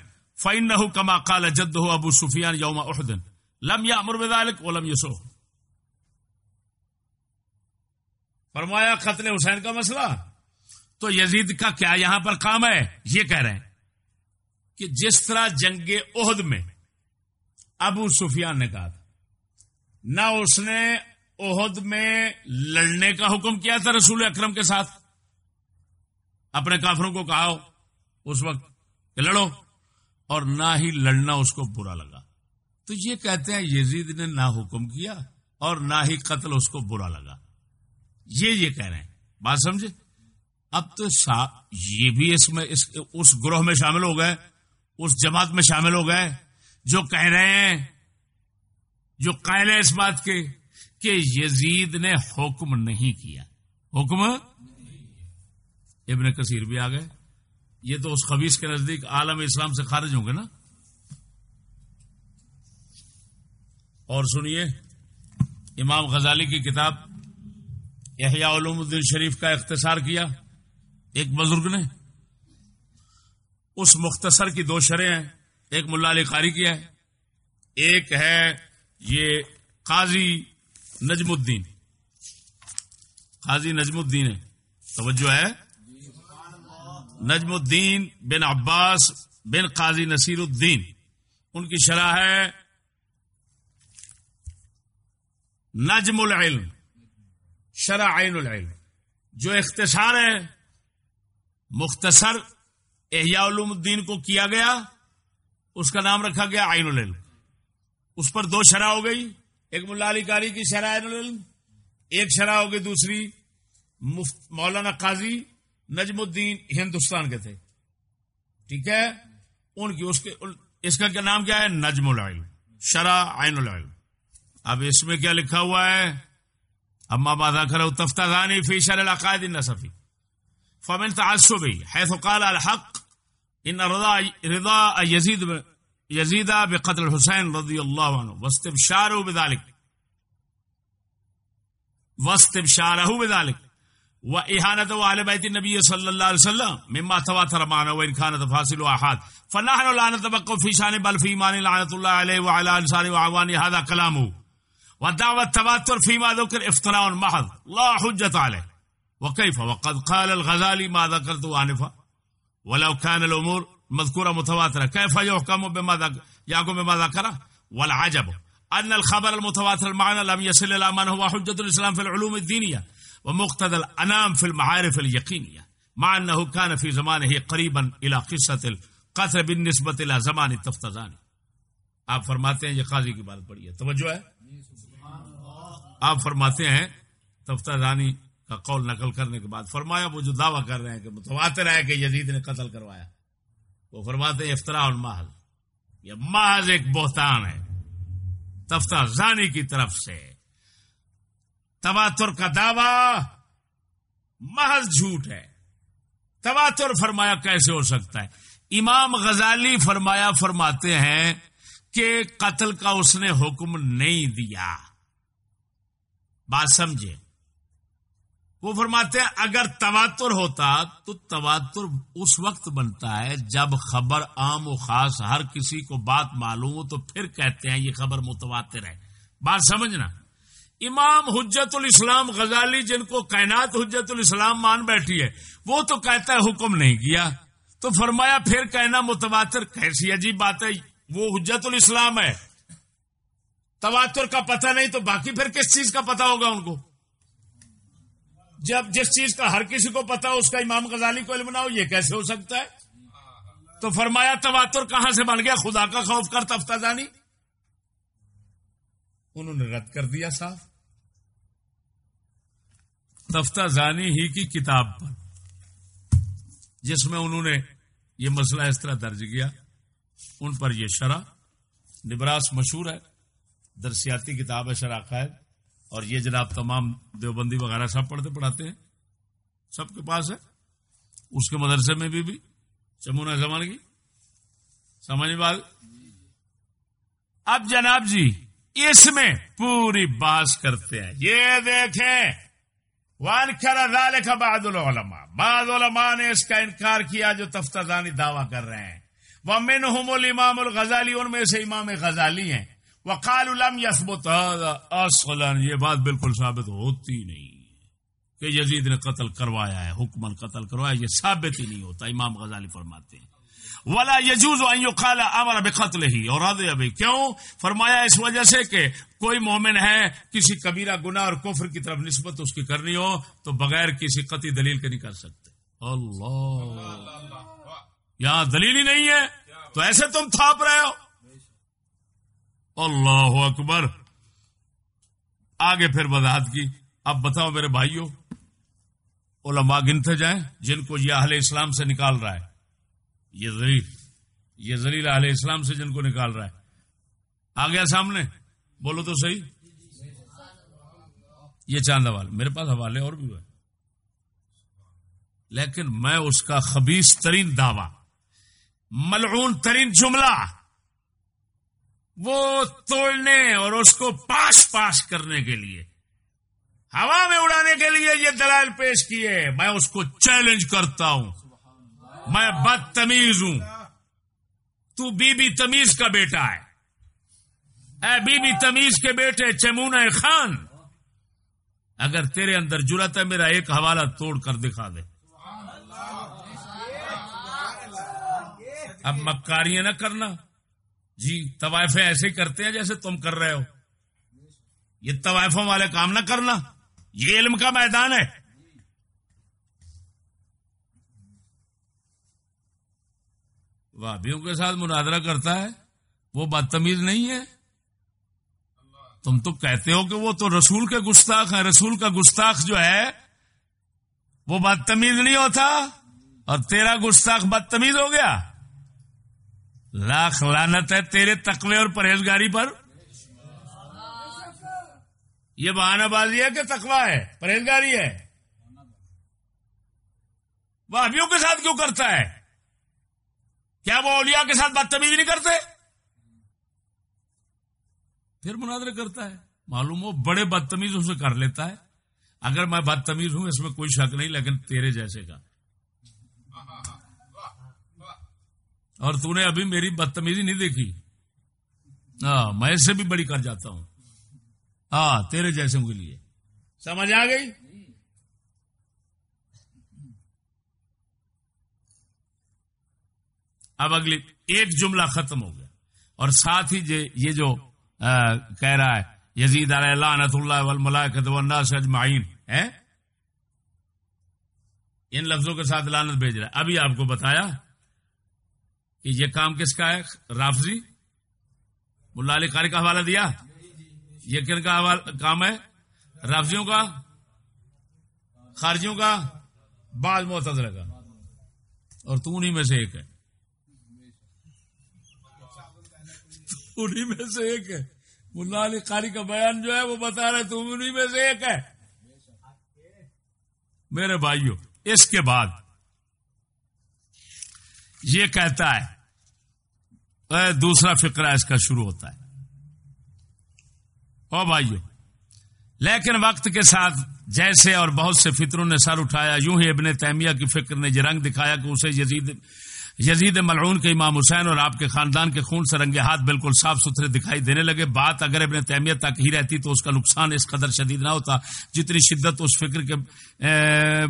فین نہ کما کال جد ہو ابو سفیان یوم احدن لم یا امر ودالک ولم یسو فرمایا، قتل حسین کا مسئلہ؟ تو یزید کا کیا یہاں پر کام ہے؟ یہ کہہ رہے ہیں کہ جس طرح جنگ عہد میں ابو سفیان نے کہا تھا نہ اس نے عہد میں لڑنے کا حکم کیا تھا رسول اکرم کے ساتھ۔ اپنے کافروں کو کہا اس وقت کہ لڑو اور نہ ہی لڑنا اس کو برا لگا۔ تو یہ کہتے ہیں یزید نے نہ حکم کیا اور نہ ہی قتل اس کو برا لگا۔ یہ یہ کہہ رہے ہیں۔ بات سمجھے؟ اب تو یہ بھی اس میں اس اس گروہ میں شامل ہو گئے، اس جماعت میں شامل ہو گئے جو کہہ رہے ہیں جو قائل ہے اس بات کے کہ یزید نے حکم نہیں کیا۔ حکم؟ ابن کثیر بھی آ گئے۔ یہ تو اس خبیص کے نزدیک عالم اسلام سے خارج ہوں گے نا۔ اور سنیے، امام غزالی کی کتاب احیاء علوم الدین شریف کا اختصار کیا۔ ایک بزرگ نے اس مختصر کی دو شرح ہیں۔ ایک ملا علی قاری کی ہے، ایک ہے یہ قاضی نجم الدین قاضی نجم الدین ہے۔ توجہ ہے۔ نجم الدین بن عباس بن قاضی نصیر الدین۔ ان کی شرح ہے نجم العلم۔ شرح عین العلم۔ جو اختصار ہے، مختصر احیاء علوم الدین کو کیا گیا، اس کا نام رکھا گیا عین العلم۔ اس پر دو شرح ہو گئی، ایک ملا علی کاری کی شرح ایک شرح ہو گئی دوسری مولانا قاضی نجم الدین ہندوستان کے تھے۔ ٹھیک ہے؟ ان کی اس کے، اس کا کیا نام کیا ہے؟ نجم العلم، شرح عین العلم۔ اب اس میں کیا لکھا ہوا ہے؟ اما بادہ کرو تفتانی فی شر العقائد النصفی۔ فمن تعصبی حيث قال الحق، ان رضا رضا یزید يزيد بقتل الحسين رضي الله عنه. واستبشاره بذلك. واستبشاره بذلك. وإهانة أهل بيت النبي صلى الله عليه وسلم. مما تواتر معنا وإن كانت فاصل أحد فنحن لا نتبقى في شأن بل في إيمان. لعنة الله عليه وعلى لسان وعوانه هذا كلامه. ودعوة التواتر فيما ذكر افتراء محض. لا حجة عليه. وكيف؟ وقد قال الغزالي ما ذكرت آنفا. ولو كان الأمور مذكورة متواترة كيف يحكم بما ذكر يحكم بما ذكره والعجب. أن الخبر المتواتر المعنى لم يصل إلى من هو حجة الإسلام في العلوم الدينية ومقتضى الأنام في المعارف اليقينية، مع أنه كان في زمانه قريبا إلى قصة القتل بالنسبة إلى زمان التفتزاني. آپ فرماتے ہیں، یہ قاضی کی بات پڑی ہے۔ توجہ ہے؟ آپ فرماتے ہیں تفتہ دانی کا قول نقل کرنے کے بعد فرمایا، وہ جو دعویٰ کر رہے ہیں کہ متواتر ہے کہ یزید نے قتل کروایا۔ وہ فرماتے ہیں افطرا اور محض یہ محض ایک بہتان ہے۔ تفتہ زانی کی طرف سے۔ تواتر کا دعوی، محض جھوٹ ہے۔ تواتر فرمایا کیسے ہو سکتا ہے؟ امام غزالی فرمایا، فرماتے ہیں کہ قتل کا اس نے حکم نہیں دیا۔ بات سمجھے۔ وہ فرماتے ہیں، اگر تواتر ہوتا تو تواتر اس وقت بنتا ہے جب خبر عام و خاص ہر کسی کو بات معلوم ہو تو پھر کہتے ہیں یہ خبر متواتر ہے۔ بات سمجھنا۔ امام حجت الاسلام غزالی، جن کو کائنات حجت الاسلام مان بیٹھی ہے، وہ تو کہتا ہے حکم نہیں کیا۔ تو فرمایا، پھر کہنا متواتر کیسی عجیب بات ہے، وہ حجت الاسلام ہے۔ تواتر کا پتہ نہیں تو باقی پھر کس چیز کا پتہ ہوگا ان کو؟ جب جس چیز کا ہر کسی کو پتا ہو، اس کا امام غزالی کو علم نہ ہو، یہ کیسے ہو سکتا ہے؟ تو فرمایا، تواتر کہاں سے بن گیا؟ خدا کا خوف کر، تفتہ دانی۔ انہوں نے رد کر دیا صاف تفتہ زانی ہی کی کتاب پر، جس میں انہوں نے یہ مسئلہ اس طرح درج کیا۔ ان پر یہ شرح، نبراس مشہور ہے، درسیاتی کتاب ہے، شرح قائد۔ اور یہ جناب تمام دیوبندی وغیرہ سب پڑھتے پڑھاتے ہیں۔ سب کے پاس ہے۔ اس کے مدرسے میں بھی بھی۔ چمونا زمان کی۔ سمجھ بات؟ اب جناب جی اس میں پوری باس کرتے ہیں۔ یہ دیکھیں۔ وان کرا کا العلماء۔ بعض علماء نے اس کا انکار کیا جو تفتہ دعویٰ کر رہے ہیں۔ وہ من الامام الغزالی ان میں سے امام غزالی ہیں۔ وقال لم يثبت هذا. اصلا یہ بات بالکل ثابت ہوتی نہیں. کہ یزید نے قتل کروایا ہے حکمن قتل کروایا یہ ثابت ہی نہیں ہوتا امام غزالی فرماتے ہیں۔ ولا يجوز ان يقال امر بقتل ہی اور رضی ابھی کیوں؟ فرمایا اس وجہ سے کہ کوئی مومن ہے کسی کبیرہ گناہ اور کفر کی طرف نسبت اس کی کرنی ہو تو بغیر کسی قطعی دلیل کے نہیں کر سکتے۔ اللہ۔ یہاں دلیل ہی نہیں ہے۔ تو ایسے تم تھاپ رہے ہو۔ اللہ اکبر۔ آگے پھر وضاحت کی۔ اب بتاؤ میرے بھائیوں، علماء گنتے جائیں، جن کو یہ اہل اسلام سے نکال رہا ہے۔ یہ زلیل یہ زلیل اہل اسلام سے جن کو نکال رہا ہے۔ آ گیا سامنے۔ بولو تو صحیح۔ یہ چاند حوالے، میرے پاس حوالے اور بھی ہوئے۔ لیکن میں اس کا خبیص ترین دعوی، ملعون ترین جملہ وہ توڑنے اور اس کو پاس پاس کرنے کے لیے ہوا میں اڑانے کے لیے یہ دلائل پیش کیے میں اس کو چیلنج کرتا ہوں۔ میں بدتمیز ہوں۔ تو بی بی تمیز کا بیٹا ہے۔ اے بی بی تمیز کے بیٹے چمونا خان اگر تیرے اندر جرت ہے میرا ایک حوالہ توڑ کر دکھا دے۔ اب مکاریاں نہ کرنا۔ جی طوائفیں ایسے کرتے ہیں جیسے تم کر رہے ہو۔ یہ طوائفوں والے کام نہ کرنا، یہ علم کا میدان ہے۔ وابیوں کے ساتھ مناظرہ کرتا ہے، وہ بدتمیز نہیں ہے۔ تم تو کہتے ہو کہ وہ تو رسول کے گستاخ ہیں، رسول کا گستاخ جو ہے، وہ بدتمیز نہیں ہوتا، اور تیرا گستاخ بدتمیز ہو گیا۔ لاکھ لانت ہے تیرے تقوی اور پرہیزگاری پر۔ یہ بہانہ بازی ہے کہ تقوی ہے، پرہیزگاری ہے۔ وہ ابھیوں کے ساتھ کیوں کرتا ہے؟ کیا وہ اولیاء کے ساتھ بدتمیزی نہیں کرتے؟ پھر مناظر کرتا ہے، معلوم ہو بڑے بدتمیز اسے کر لیتا ہے۔ اگر میں بدتمیز ہوں، اس میں کوئی شک نہیں، لیکن تیرے جیسے کا۔ اور تو نے ابھی میری بدتمیزی نہیں دیکھی۔ ہاں میں اس سے بھی بڑی کر جاتا ہوں۔ ہاں تیرے جیسوں کے لیے۔ سمجھ آ گئی؟ اب اگلی، ایک جملہ ختم ہو گیا۔ اور ساتھ ہی یہ جو کہہ رہا ہے، یزید علیہ اللہ نت اللہ اجمعین ہے ان لفظوں کے ساتھ لانت بھیج رہا ہے۔ ابھی آپ کو بتایا کہ یہ کام کس کا ہے؟ رافضی؟ ملا علی قاری کا حوالہ دیا؟ یہ کن کا کام ہے؟ رافضیوں کا؟ خارجیوں کا؟ بعض معتدر کا۔ اور تو انہیں میں سے ایک ہے۔ انہیں میں سے ایک ہے۔ ملا علی قاری کا بیان جو ہے وہ بتا رہے تم انہیں میں سے ایک ہے۔ میرے بھائیوں، اس کے بعد یہ کہتا ہے دوسرا فکرہ اس کا شروع ہوتا ہے۔ او بھائیو، لیکن وقت کے ساتھ جیسے اور بہت سے فطروں نے سر اٹھایا، یوں ہی ابن تیمیہ کی فکر نے یہ رنگ دکھایا کہ اسے یزید یزید ملعون کے امام حسین اور آپ کے خاندان کے خون سے رنگے ہاتھ بالکل صاف ستھرے دکھائی دینے لگے۔ بات اگر ابن تیمیہ تک ہی رہتی تو اس کا نقصان اس قدر شدید نہ ہوتا جتنی شدت اس فکر کے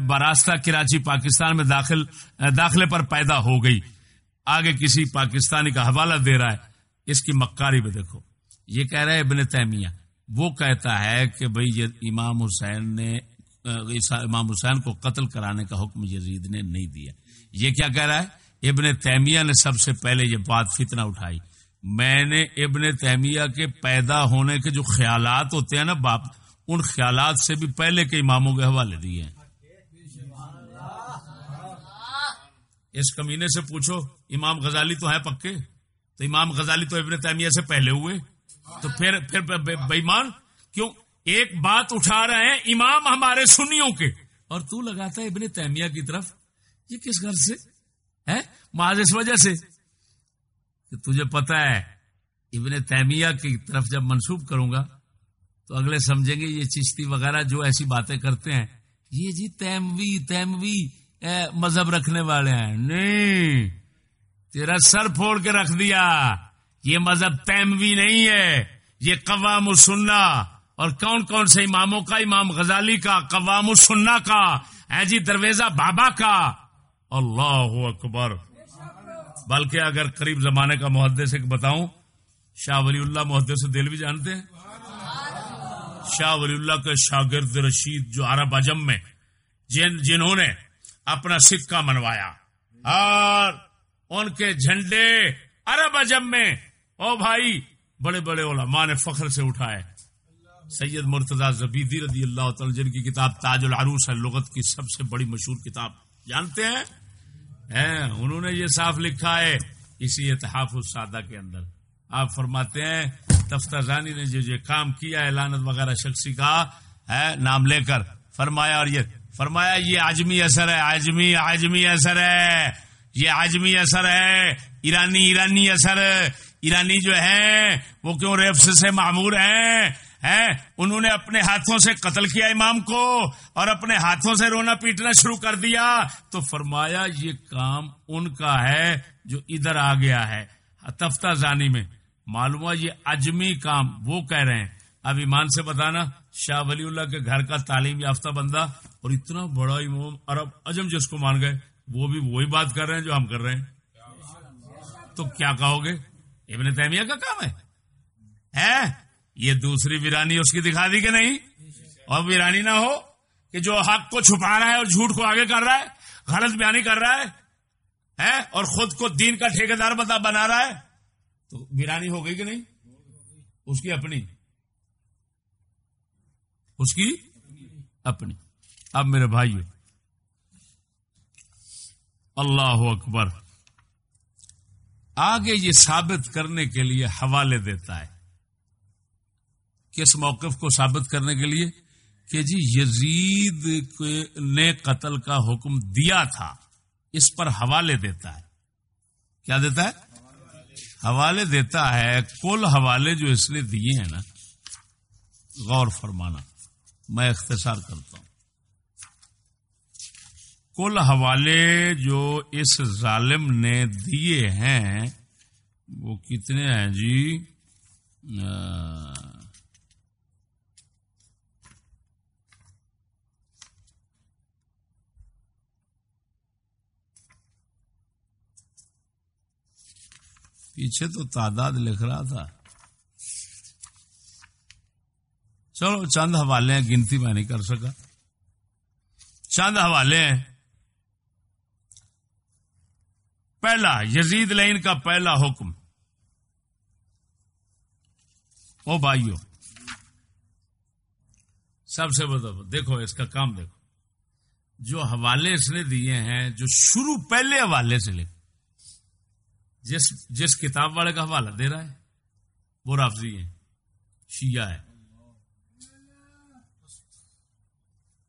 براستہ کراچی، پاکستان میں داخل داخلے پر پیدا ہو گئی۔ آگے کسی پاکستانی کا حوالہ دے رہا ہے، اس کی مکاری میں دیکھو۔ یہ کہہ رہا ہے ابن تیمیہ۔ وہ کہتا ہے کہ بھائی امام حسین نے امام حسین کو قتل کرانے کا حکم یزید نے نہیں دیا۔ یہ کیا کہہ رہا ہے؟ ابن تیمیہ نے سب سے پہلے یہ بات فتنہ اٹھائی۔ میں نے ابن تیمیہ کے پیدا ہونے کے جو خیالات ہوتے ہیں نا باپ، ان خیالات سے بھی پہلے کے اماموں کے حوالے دیے ہیں۔ اس کمینے سے پوچھو، امام غزالی تو ہے پکے؟ تو امام غزالی تو ابن تیمیہ سے پہلے ہوئے۔ تو پھر پھر بےمان کیوں؟ ایک بات اٹھا رہے ہیں امام ہمارے سنیوں کے۔ اور تو لگاتا ہے ابن تیمیہ کی طرف، یہ کس گھر سے؟ ہے معاذ اس وجہ سے۔ کہ تجھے پتا ہے، ابن تیمیہ کی طرف جب منسوب کروں گا، تو اگلے سمجھیں گے یہ چشتی وغیرہ جو ایسی باتیں کرتے ہیں۔ یہ جی تیموی تیموی۔ مذہب رکھنے والے ہیں۔ نہیں، تیرا سر پھوڑ کے رکھ دیا۔ یہ مذہب تیموی نہیں ہے۔ یہ قوام السنہ۔ اور کون کون سے اماموں کا؟ امام غزالی کا، قوام السنہ کا۔ ہے جی درویزہ بابا کا۔ اللہ اکبر۔ بلکہ اگر قریب زمانے کا محدث سے بتاؤں، شاہ ولی اللہ محدث سے دل بھی جانتے ہیں؟ شاہ ولی اللہ کے شاگرد رشید جو عرب اجم میں، جن جنہوں نے اپنا سکہ منوایا اور ان کے جھنڈے عرب اجم میں، او بھائی، بڑے بڑے علماء نے فخر سے اٹھائے۔ سید مرتضی زبیدی رضی اللہ تعالی جن کی کتاب تاج العروس ہے، لغت کی سب سے بڑی مشہور کتاب، جانتے ہیں؟ انہوں نے یہ صاف لکھا ہے اسی اتحاف السادہ کے اندر۔ آپ فرماتے ہیں تفتازانی نے جو یہ کام کیا ہے لانت وغیرہ شخصی کا ہے، نام لے کر فرمایا اور یہ فرمایا، یہ آجمی اثر ہے آجمی آجمی اثر ہے، یہ آجمی اثر ہے، ایرانی ایرانی اثر، ایرانی جو ہے وہ کیوں ریفس سے معمور ہیں؟ ہے انہوں نے اپنے ہاتھوں سے قتل کیا امام کو اور اپنے ہاتھوں سے رونا پیٹنا شروع کر دیا۔ تو فرمایا، یہ کام ان کا ہے جو ادھر آ گیا ہے، تفتہ زانی میں۔ معلوم یہ اجمی کام، وہ کہہ رہے ہیں۔ اب ایمان سے بتانا شاہ ولی اللہ کے گھر کا تعلیم یافتہ بندہ اور اتنا بڑا امام عرب اجم جس کو مان گئے، وہ بھی وہی بات کر رہے ہیں جو ہم کر رہے ہیں۔ تو کیا کہو گے؟ ابن تیمیہ کا کام ہے۔ یہ دوسری ویرانی اس کی دکھا دی کہ نہیں؟ اور ویرانی نہ ہو کہ جو حق کو چھپا رہا ہے اور جھوٹ کو آگے کر رہا ہے، غلط بیانی کر رہا ہے اور خود کو دین کا ٹھیکیدار بنا رہا ہے۔ تو ویرانی ہو گئی کہ نہیں؟ اس کی اپنی۔ اس کی اپنی۔ اب میرے بھائی اللہ اکبر آگے یہ ثابت کرنے کے لیے حوالے دیتا ہے کس موقف کو ثابت کرنے کے لیے کہ جی یزید نے قتل کا حکم دیا تھا، اس پر حوالے دیتا ہے۔ کیا دیتا ہے؟ حوالے دیتا ہے، کل حوالے جو اس نے دیے ہیں نا، غور فرمانا۔ میں اختصار کرتا ہوں۔ کل حوالے جو اس ظالم نے دیے ہیں، وہ کتنے ہیں جی؟ پیچھے تو تعداد لکھ رہا تھا۔ چلو، چند حوالے ہیں، گنتی میں نہیں کر سکا۔ چند حوالے ہیں۔ پہلا، یزید لائن کا پہلا حکم۔ او بھائیو، سب سے بتاؤ دیکھو، اس کا کام دیکھو۔ جو حوالے اس نے دیے ہیں، جو شروع پہلے حوالے سے لکھ، جس جس کتاب والے کا حوالہ دے رہا ہے، وہ رافضی ہے شیعہ ہے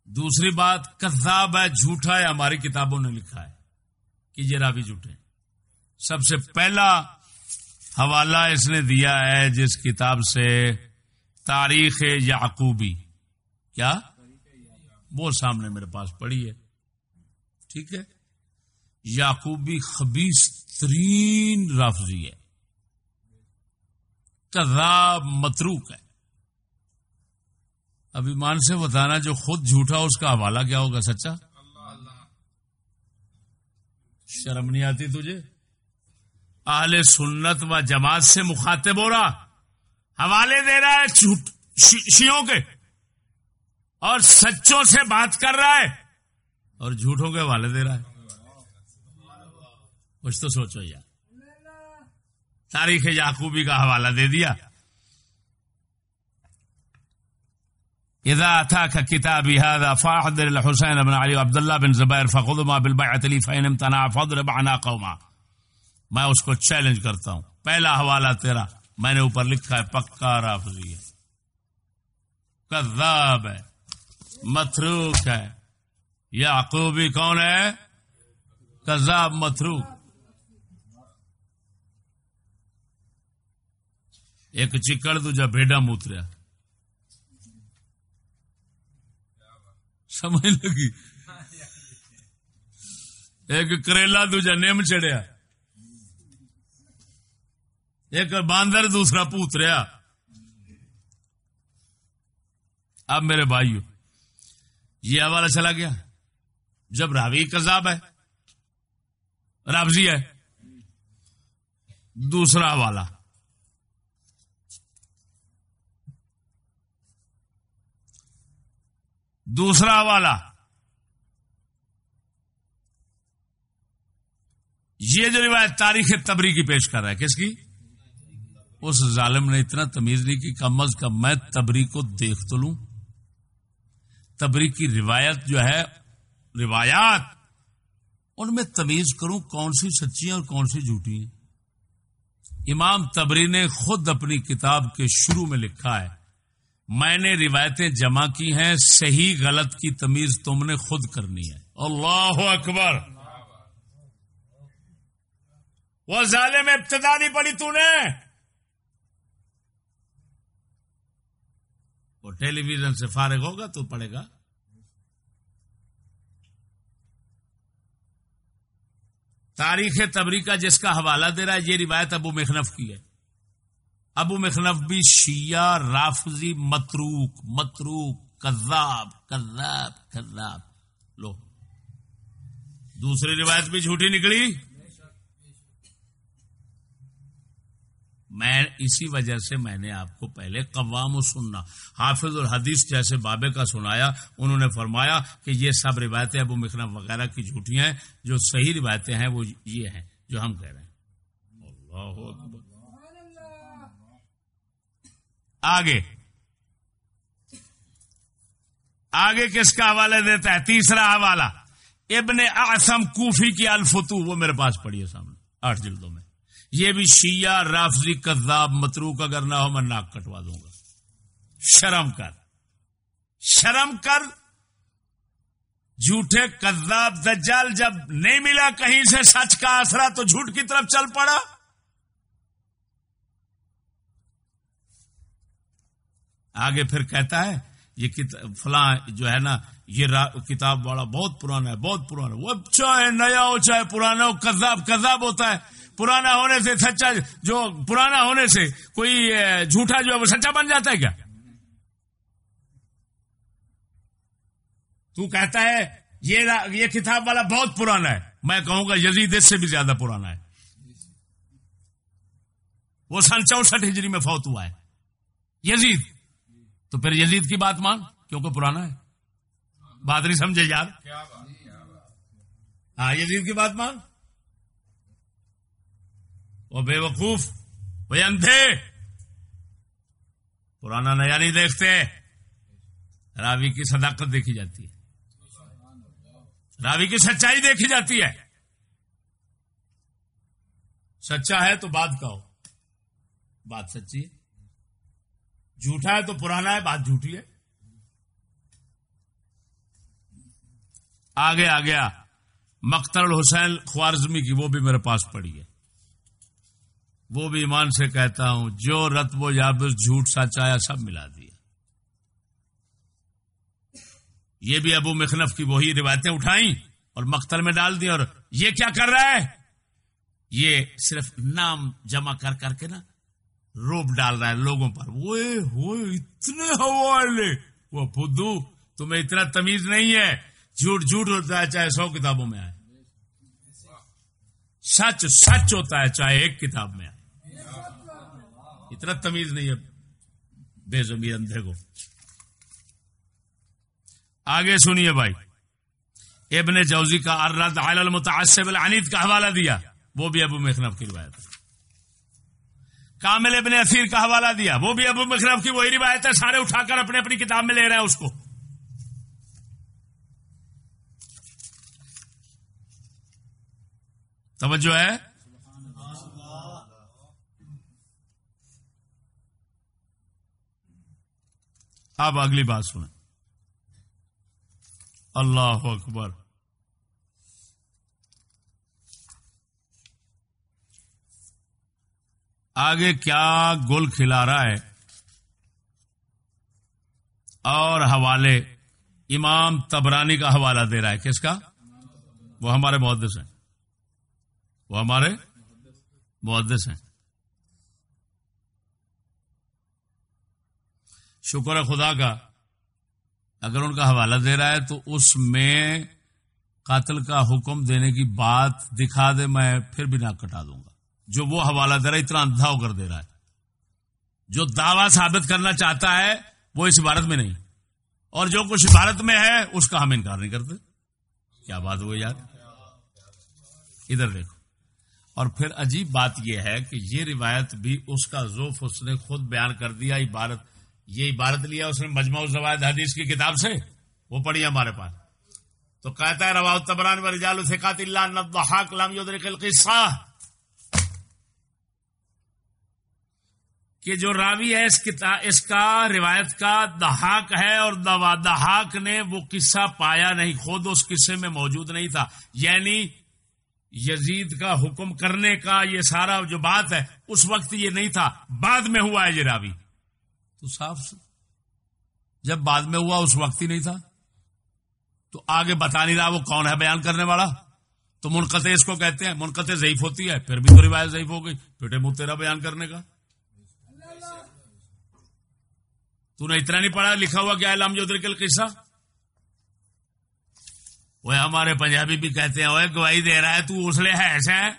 دوسری بات، کذاب ہے، جھوٹا ہے، ہماری کتابوں نے لکھا ہے کہ یہ راوی جھوٹے سب سے پہلا حوالہ اس نے دیا ہے جس کتاب سے تاریخ یعقوبی، کیا؟ وہ سامنے میرے پاس پڑی ہے۔ ٹھیک ہے؟ یعقوبی خبیص ترین رافضی ہے۔ کذاب، متروک ہے۔ اب ایمان سے بتانا جو خود جھوٹا اس کا حوالہ کیا ہوگا سچا؟ شرم نہیں آتی تجھے؟ اہل سنت و جماعت سے مخاطب ہو رہا، حوالے دے رہا ہے شیوں کے، اور سچوں سے بات کر رہا ہے اور جھوٹوں کے حوالے دے رہا ہے۔ کچھ تو سوچو یار۔ تاریخ یعقوبی کا حوالہ دے دیا۔ اذا اتاك كتابي هذا فاحضر الحسين بن علي وعبد الله بن زبير فخذما بالبيعه لي فان امتنع فاضرب عناقهما میں اس کو چیلنج کرتا ہوں. پہلا حوالہ تیرا. میں نے اوپر لکھا ہے، پکا رافضی ہے. کذاب ہے، متروک ہے. یعقوبی کون ہے؟ کذاب، متروک. ایک چکڑ، دوجا بھیڈا موتریا. سمجھ لگی۔ ایک کریلا دوجا نیم چڑیا ایک باندر دوسرا پوت رہا اب میرے بھائیو، یہ حوالہ چلا گیا۔ جب راوی کذاب ہے رابضی ہے۔ دوسرا حوالہ۔ دوسرا حوالہ یہ جو روایت تاریخ تبری کی پیش کر رہا ہے، کس کی؟ اس ظالم نے اتنا تمیز نہیں کی کم از کم میں تبری کو دیکھ تو لوں۔ تبری کی روایت جو ہے، روایات، ان میں تمیز کروں کون سی سچی ہیں اور کون سی جھوٹی ہیں۔ امام تبری نے خود اپنی کتاب کے شروع میں لکھا ہے میں نے روایتیں جمع کی ہیں، صحیح غلط کی تمیز تم نے خود کرنی ہے۔ اللہ اکبر۔ وہ ظالم ابتدا نہیں پڑی تو نے؟ وہ ٹیلی ویژن سے فارغ ہوگا تو پڑے گا۔ تاریخ تبری کا جس کا حوالہ دے رہا ہے، یہ روایت ابو مخنف کی ہے۔ ابو مخنف بھی شیعہ، رافضی، متروک متروک، کذاب کذاب کذاب۔ لو۔ دوسری روایت بھی جھوٹی نکلی؟ میں اسی وجہ سے میں نے آپ کو پہلے قوام و سننا حافظ اور حدیث جیسے بابے کا سنایا، انہوں نے فرمایا کہ یہ سب روایتیں ابو مکھنا وغیرہ کی جھوٹیاں ہیں، جو صحیح روایتیں ہیں وہ یہ ہیں، جو ہم کہہ رہے ہیں۔ آگے۔ آگے کس کا حوالہ دیتا ہے؟ تیسرا حوالہ۔ ابن اعظم کوفی کی الفتو، وہ میرے پاس پڑی ہے سامنے، آٹھ جلدوں میں۔ یہ بھی شیعہ، رافضی، کذاب، متروک، اگر نہ ہو میں ناک کٹوا دوں گا۔ شرم کر۔ شرم کر۔ جھوٹے کذاب دجال جب نہیں ملا کہیں سے، سچ کا آسرا تو جھوٹ کی طرف چل پڑا۔ آگے پھر کہتا ہے، یہ فلاں جو ہے نا، یہ کتاب والا بہت پرانا ہے، بہت پرانا وہ چاہے نیا ہو، چاہے پرانا ہو، کذاب کذاب ہوتا ہے۔ پرانا ہونے سے سچا جو، پرانا ہونے سے کوئی جھوٹا جو ہے، وہ سچا بن جاتا ہے کیا؟ تو کہتا ہے، یہ یہ کتاب والا بہت پرانا ہے۔ میں کہوں گا، یزید اس سے بھی زیادہ پرانا ہے۔ وہ سن چونسٹھ ہجری میں فوت ہوا ہے۔ یزید تو پھر یزید کی بات مان کیونکہ پرانا ہے؟ بات نہیں سمجھے یار۔ ہاں یزید کی بات مان۔ وہ بے وقوف، وہ اندھے پرانا نیا نہیں دیکھتے راوی کی صداقت دیکھی جاتی ہے۔ راوی کی سچائی دیکھی جاتی ہے۔ سچا ہے تو بات کہو بات سچی ہے۔ جھوٹا ہے تو پرانا ہے، بات جھوٹی ہے۔ آگے آ۔ گیا مختر حسین خوارزمی کی، وہ بھی میرے پاس پڑی ہے۔ وہ بھی ایمان سے کہتا ہوں، جو رتب و یابس جھوٹ سچ آیا، سب ملا دیا۔ یہ بھی ابو مخنف کی وہی روایتیں اٹھائیں اور مختل میں ڈال دی اور یہ کیا کر رہا ہے؟ یہ صرف نام جمع کر کر کے نا روپ ڈال رہا ہے لوگوں پر۔ وہ اتنے حوالے۔ وہ فدو تمہیں اتنا تمیز نہیں ہے۔ جھوٹ جھوٹ ہوتا ہے، چاہے سو کتابوں میں آئے۔ سچ سچ ہوتا ہے، چاہے ایک کتاب میں آئے۔ اتنا تمیز نہیں ہے۔ بے زمین اندھے کو۔ آگے سنیے بھائی۔ ابن جوزی کا ارد المتاثب العنید کا حوالہ دیا۔ وہ بھی ابو مخنف کی روایت ہے۔ کامل ابن اثیر کا حوالہ دیا۔ وہ بھی ابو مخنف کی وہی روایت ہے، سارے اٹھا کر اپنے اپنی کتاب میں لے رہے ہیں اس کو۔ توجہ ہے؟ اب اگلی بات سنیں۔ اللہ اکبر۔ آگے کیا گل کھلا رہا ہے؟ اور حوالے، امام تبرانی کا حوالہ دے رہا ہے۔ کس کا؟ وہ ہمارے محدث ہیں۔ وہ ہمارے محدث ہیں۔ شکر ہے خدا کا، اگر ان کا حوالہ دے رہا ہے تو اس میں قاتل کا حکم دینے کی بات دکھا دے، میں پھر بھی نہ کٹا دوں گا۔ جو وہ حوالہ دے رہا ہے اتنا اندھا ہو کر دے رہا ہے۔ جو دعوی ثابت کرنا چاہتا ہے، وہ اس عبارت میں نہیں۔ اور جو کچھ عبارت میں ہے، اس کا ہم انکار نہیں کرتے۔ کیا بات ہوئی یار؟ ادھر دیکھو۔ اور پھر عجیب بات یہ ہے کہ یہ روایت بھی اس کا ذوف اس نے خود بیان کر دیا، عبارت۔ یہ عبارت لیا اس نے مجموع زوائد حدیث کی کتاب سے۔ وہ پڑھی ہمارے پاس۔ تو کہتا ہے روا تبران و رجال سکات اللہ کہ جو راوی ہے، اس اس کا روایت کا دہاک ہے اور دہاک نے وہ قصہ پایا نہیں، خود اس قصے میں موجود نہیں تھا۔ یعنی یزید کا حکم کرنے کا یہ سارا جو بات ہے، اس وقت یہ نہیں تھا۔ بعد میں ہوا ہے یہ راوی۔ تو صاف جب بعد میں ہوا، اس وقت ہی نہیں تھا۔ تو آگے بتا نہیں رہا وہ کون ہے بیان کرنے والا۔ تو منقطع اس کو کہتے ہیں، منقطع ضعیف ہوتی ہے، پھر بھی تو روایت ضعیف ہو گئی۔ پیٹے منہ تیرا بیان کرنے کا۔ تو نے اتنا نہیں پڑھا، لکھا ہوا کیا علام جو کل قصہ؟ وہ ہمارے پنجابی بھی کہتے ہیں وہ گواہی دے رہا ہے، تو اس لیے ہے ایسا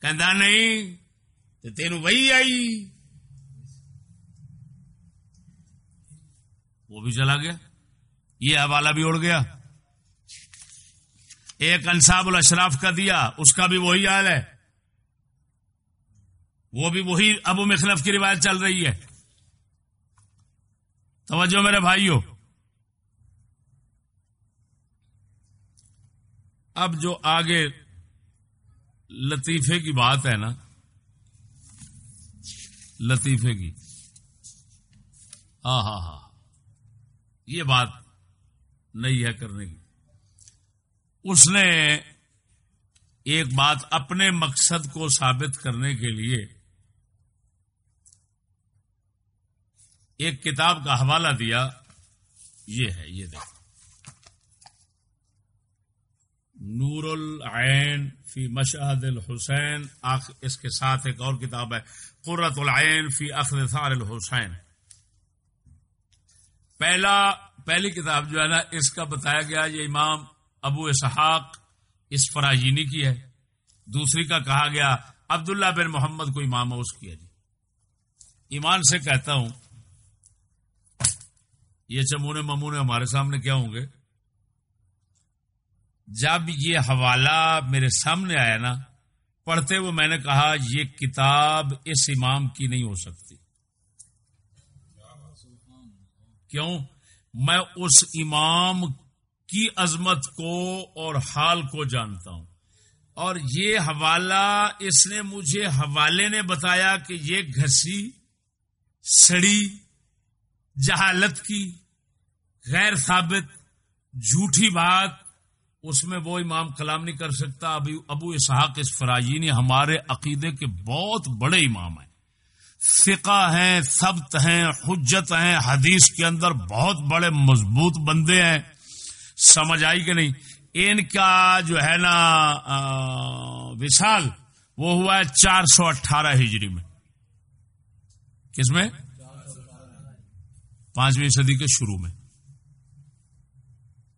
کہ نہیں تین وہی آئی۔ وہ بھی چلا گیا۔ یہ حوالہ بھی اڑ گیا۔ ایک انصاب الاشراف کا دیا، اس کا بھی وہی حال ہے۔ وہ بھی وہی ابو مخلف کی روایت چل رہی ہے۔ توجہ میرے بھائیوں اب جو آگے لطیفے کی بات ہے نا، لطیفے کی۔ ہاں ہاں ہاں۔ یہ بات نہیں ہے کرنے کی۔ اس نے ایک بات اپنے مقصد کو ثابت کرنے کے لیے ایک کتاب کا حوالہ دیا، یہ ہے، یہ دیکھ نور العین فی مشہد الحسین اس کے ساتھ ایک اور کتاب ہے۔ قرۃ العین فی اخر الحسین۔ پہلا، پہلی کتاب جو ہے نا، اس کا بتایا گیا، یہ امام ابو اسحاق اس فراجینی کی ہے۔ دوسری کا کہا گیا، عبداللہ بن محمد کو امام اس کیا جی۔ ایمان سے کہتا ہوں یہ چمونے ممونے ہمارے سامنے کیا ہوں گے؟ جب یہ حوالہ میرے سامنے آیا نا، پڑھتے ہوئے میں نے کہا، یہ کتاب اس امام کی نہیں ہو سکتی۔ کیوں؟ میں اس امام کی عظمت کو اور حال کو جانتا ہوں۔ اور یہ حوالہ اس نے مجھے حوالے نے بتایا کہ یہ گھسی، سڑی، جہالت کی غیر ثابت جھوٹی بات اس میں وہ امام کلام نہیں کر سکتا، ابھی ابو اسحاق اس فراجینی ہمارے عقیدے کے بہت بڑے امام ہیں۔ فقہ ہیں سبت ہیں، حجت ہیں، حدیث کے اندر بہت بڑے مضبوط بندے ہیں۔ سمجھ آئی کہ نہیں؟ ان کا جو ہے نا وشال وہ ہوا ہے چار سو اٹھارہ ہجری میں۔ کس میں؟ پانچویں صدی کے شروع میں۔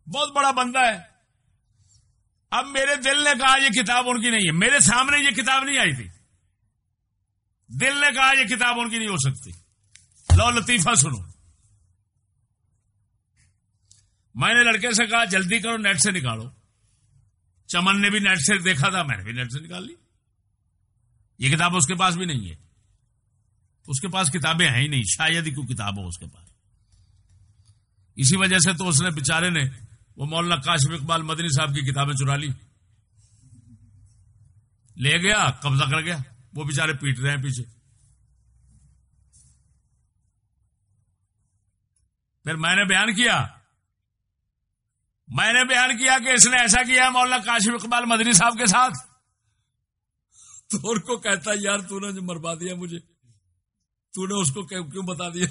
بہت بڑا بندہ ہے۔ اب میرے دل نے کہا یہ کتاب ان کی نہیں ہے۔ میرے سامنے یہ کتاب نہیں آئی تھی۔ دل نے کہا یہ کتاب ان کی نہیں ہو سکتی۔ لو لطیفہ سنو۔ میں نے لڑکے سے کہا، جلدی کرو، نیٹ سے نکالو۔ چمن نے بھی نیٹ سے دیکھا تھا، میں نے بھی نیٹ سے نکال لی۔ یہ کتاب اس کے پاس بھی نہیں ہے۔ اس کے پاس کتابیں ہیں ہی نہیں۔ شاید ہی کوئی کتاب ہو اس کے پاس۔ اسی وجہ سے تو اس نے بےچارے نے وہ مولانا کاشف اقبال مدنی صاحب کی کتابیں چرا لی۔ لے گیا، قبضہ کر گیا۔ وہ بےچارے پیٹ رہے ہیں پیچھے۔ پھر میں نے بیان کیا۔ میں نے بیان کیا کہ اس نے ایسا کیا مولانا کاشف اقبال مدنی صاحب کے ساتھ۔ تو کو کہتا یار تو نے جو مروا دیا مجھے۔ تو نے اس کو کیوں بتا دیا؟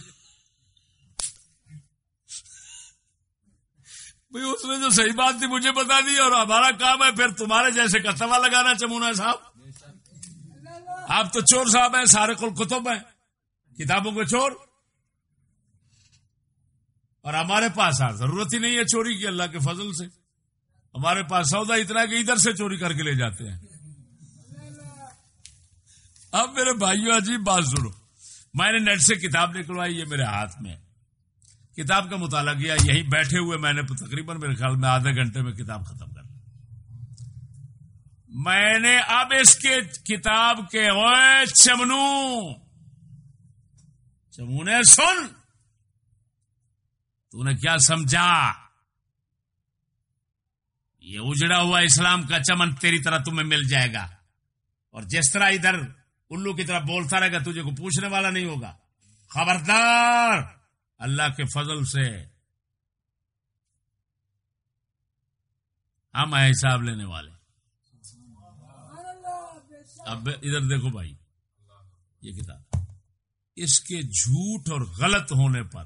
بھائی اس نے جو صحیح بات تھی مجھے بتا دی اور ہمارا کام ہے پھر تمہارے جیسے کتبا لگانا چمونا صاحب۔ آپ تو چور صاحب ہیں، سارے کل کتب ہیں۔ کتابوں کے چور۔ اور ہمارے پاس ضرورت ہی نہیں ہے چوری کی، اللہ کے فضل سے۔ ہمارے پاس سودا اتنا کہ ادھر سے چوری کر کے لے جاتے ہیں۔ اب میرے بھائیو، عجیب بات سنو۔ میں نے نیٹ سے کتاب نکلوائی، یہ میرے ہاتھ میں کتاب کا مطالعہ کیا، یہی بیٹھے ہوئے میں نے تقریباً میرے خیال میں آدھے گھنٹے میں کتاب ختم کر لی میں نے اب اس کے کتاب کے چمنو۔ چمونے سن۔ تو نے کیا سمجھا؟ یہ اجڑا ہوا اسلام کا چمن تیری طرح تمہیں مل جائے گا۔ اور جس طرح ادھر الو کی طرح بولتا رہے گا، تجھے کو پوچھنے والا نہیں ہوگا۔ خبردار! اللہ کے فضل سے ہم ہیں حساب لینے والے۔ اب ادھر دیکھو بھائی، یہ کتاب۔ اس کے جھوٹ اور غلط ہونے پر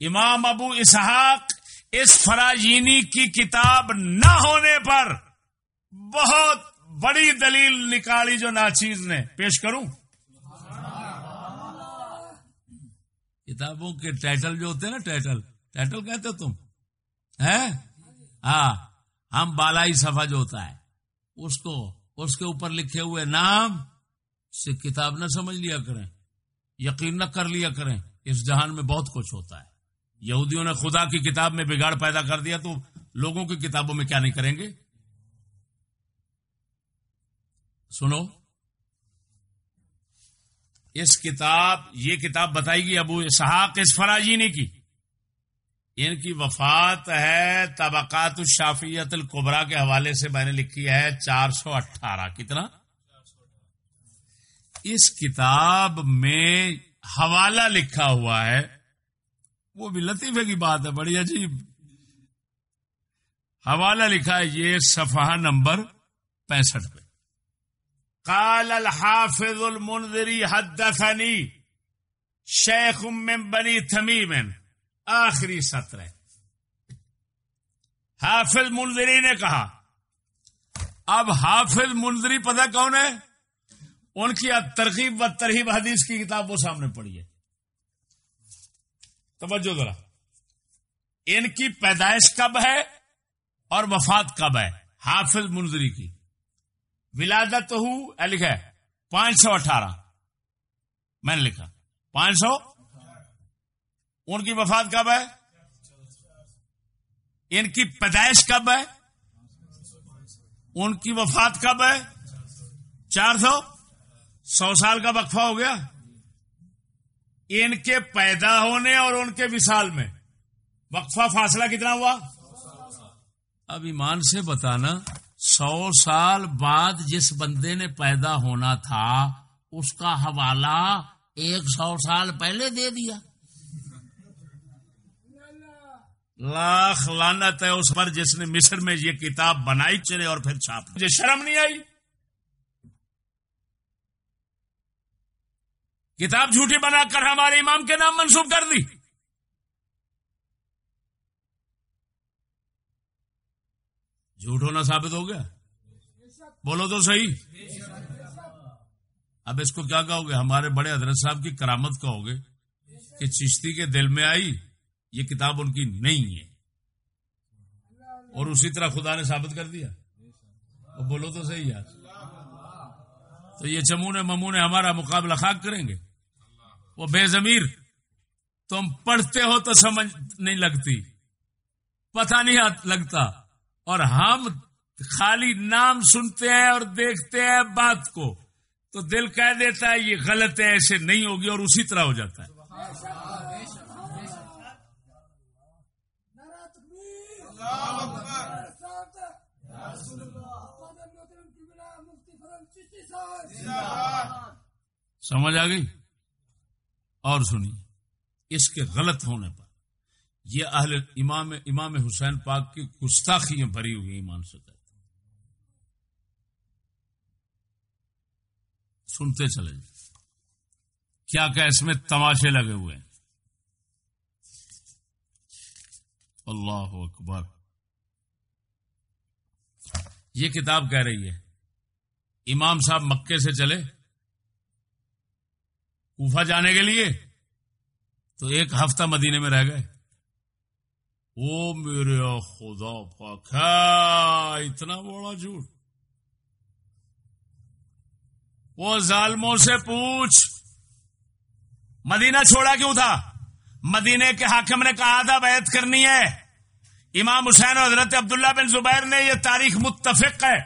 امام ابو اسحاق اس فراجینی کی کتاب نہ ہونے پر بہت بڑی دلیل نکالی جو ناچیز نے۔ پیش کروں۔ کتابوں کے ٹائٹل جو ہوتے ہیں نا، ٹائٹل۔ ٹائٹل کہتے ہو تم؟ ہے ہاں۔ ہم بالائی صفحہ جو ہوتا ہے، اس کو، اس کے اوپر لکھے ہوئے نام سے کتاب نہ سمجھ لیا کریں، یقین نہ کر لیا کریں، اس جہان میں بہت کچھ ہوتا ہے۔ یہودیوں نے خدا کی کتاب میں بگاڑ پیدا کر دیا تو لوگوں کی کتابوں میں کیا نہیں کریں گے؟ سنو۔ اس کتاب، یہ کتاب بتائی گی ابو اسحاق اس فراجینی کی۔ ان کی وفات ہے طبقات الشافیت القبرا کے حوالے سے میں نے لکھی ہے چار سو اٹھارہ کتنا اس کتاب میں حوالہ لکھا ہوا ہے۔ وہ بھی لطیفے کی بات ہے، بڑی عجیب۔ حوالہ لکھا ہے یہ صفحہ نمبر پینسٹھ پہ۔ قال الحافظ المنذری حدثنی شیخ من بنی تمیم. آخری سطر ہے۔ حافظ منذری نے کہا، اب حافظ منذری پتہ کون ہے؟ ان کی ترغیب و ترغیب حدیث کی کتاب وہ سامنے پڑی ہے۔ توجہ ذرا۔ ان کی پیدائش کب ہے اور وفات کب ہے؟ حافظ منظری کی۔ ولادت ہو لکھا ہے، پانچ سو اٹھارہ۔ میں نے لکھا، پانچ سو۔ ان کی وفات کب ہے؟ ان کی پیدائش کب ہے؟ ان کی وفات کب ہے؟ چار سو۔ سو سال کا وقفہ ہو گیا۔ ان کے پیدا ہونے اور ان کے وصال میں وقفہ فاصلہ کتنا ہوا؟ اب ایمان سے بتانا سو سال بعد جس بندے نے پیدا ہونا تھا، اس کا حوالہ ایک سو سال پہلے دے دیا۔ لاکھ لانت ہے اس پر جس نے مصر میں یہ کتاب بنائی، چلے اور پھر چھاپ۔ مجھے شرم نہیں آئی۔ کتاب جھوٹی بنا کر ہمارے امام کے نام منسوخ کر دی۔ جھوٹ ہونا ثابت ہو گیا؟ بولو تو صحیح۔ اب اس کو کیا کہو گے؟ ہمارے بڑے حضرت صاحب کی کرامت کہو گے کہ چشتی کے دل میں آئی، یہ کتاب ان کی نہیں ہے۔ اور اسی طرح خدا نے ثابت کر دیا۔ تو بولو تو صحیح یار۔ تو یہ چمون ممون ہمارا مقابلہ خاک کریں گے۔ وہ بے ضمیر، تم پڑھتے ہو تو سمجھ نہیں لگتی۔ پتہ نہیں لگتا۔ اور ہم خالی نام سنتے ہیں اور دیکھتے ہیں بات کو، تو دل کہہ دیتا ہے یہ غلط ہے، ایسے نہیں ہوگی اور اسی طرح ہو جاتا ہے۔ سمجھ آ گئی؟ اور سنی اس کے غلط ہونے پر یہ اہل امام امام حسین پاک کی گستاخیاں بھری ہوئی ایمان سے کہتے سنتے چلے کیا کہ اس میں تماشے لگے ہوئے ہیں؟ اللہ اکبر۔ یہ کتاب کہہ رہی ہے، امام صاحب مکے سے چلے، کوفہ جانے کے لیے تو ایک ہفتہ مدینے میں رہ گئے۔ او میرے خدا پاک اتنا بڑا جھوٹ۔ وہ ظالموں سے پوچھ، مدینہ چھوڑا کیوں تھا؟ مدینے کے حاکم نے کہا تھا، بیعت کرنی ہے۔ امام حسین اور حضرت عبداللہ بن زبیر نے یہ تاریخ متفق ہے۔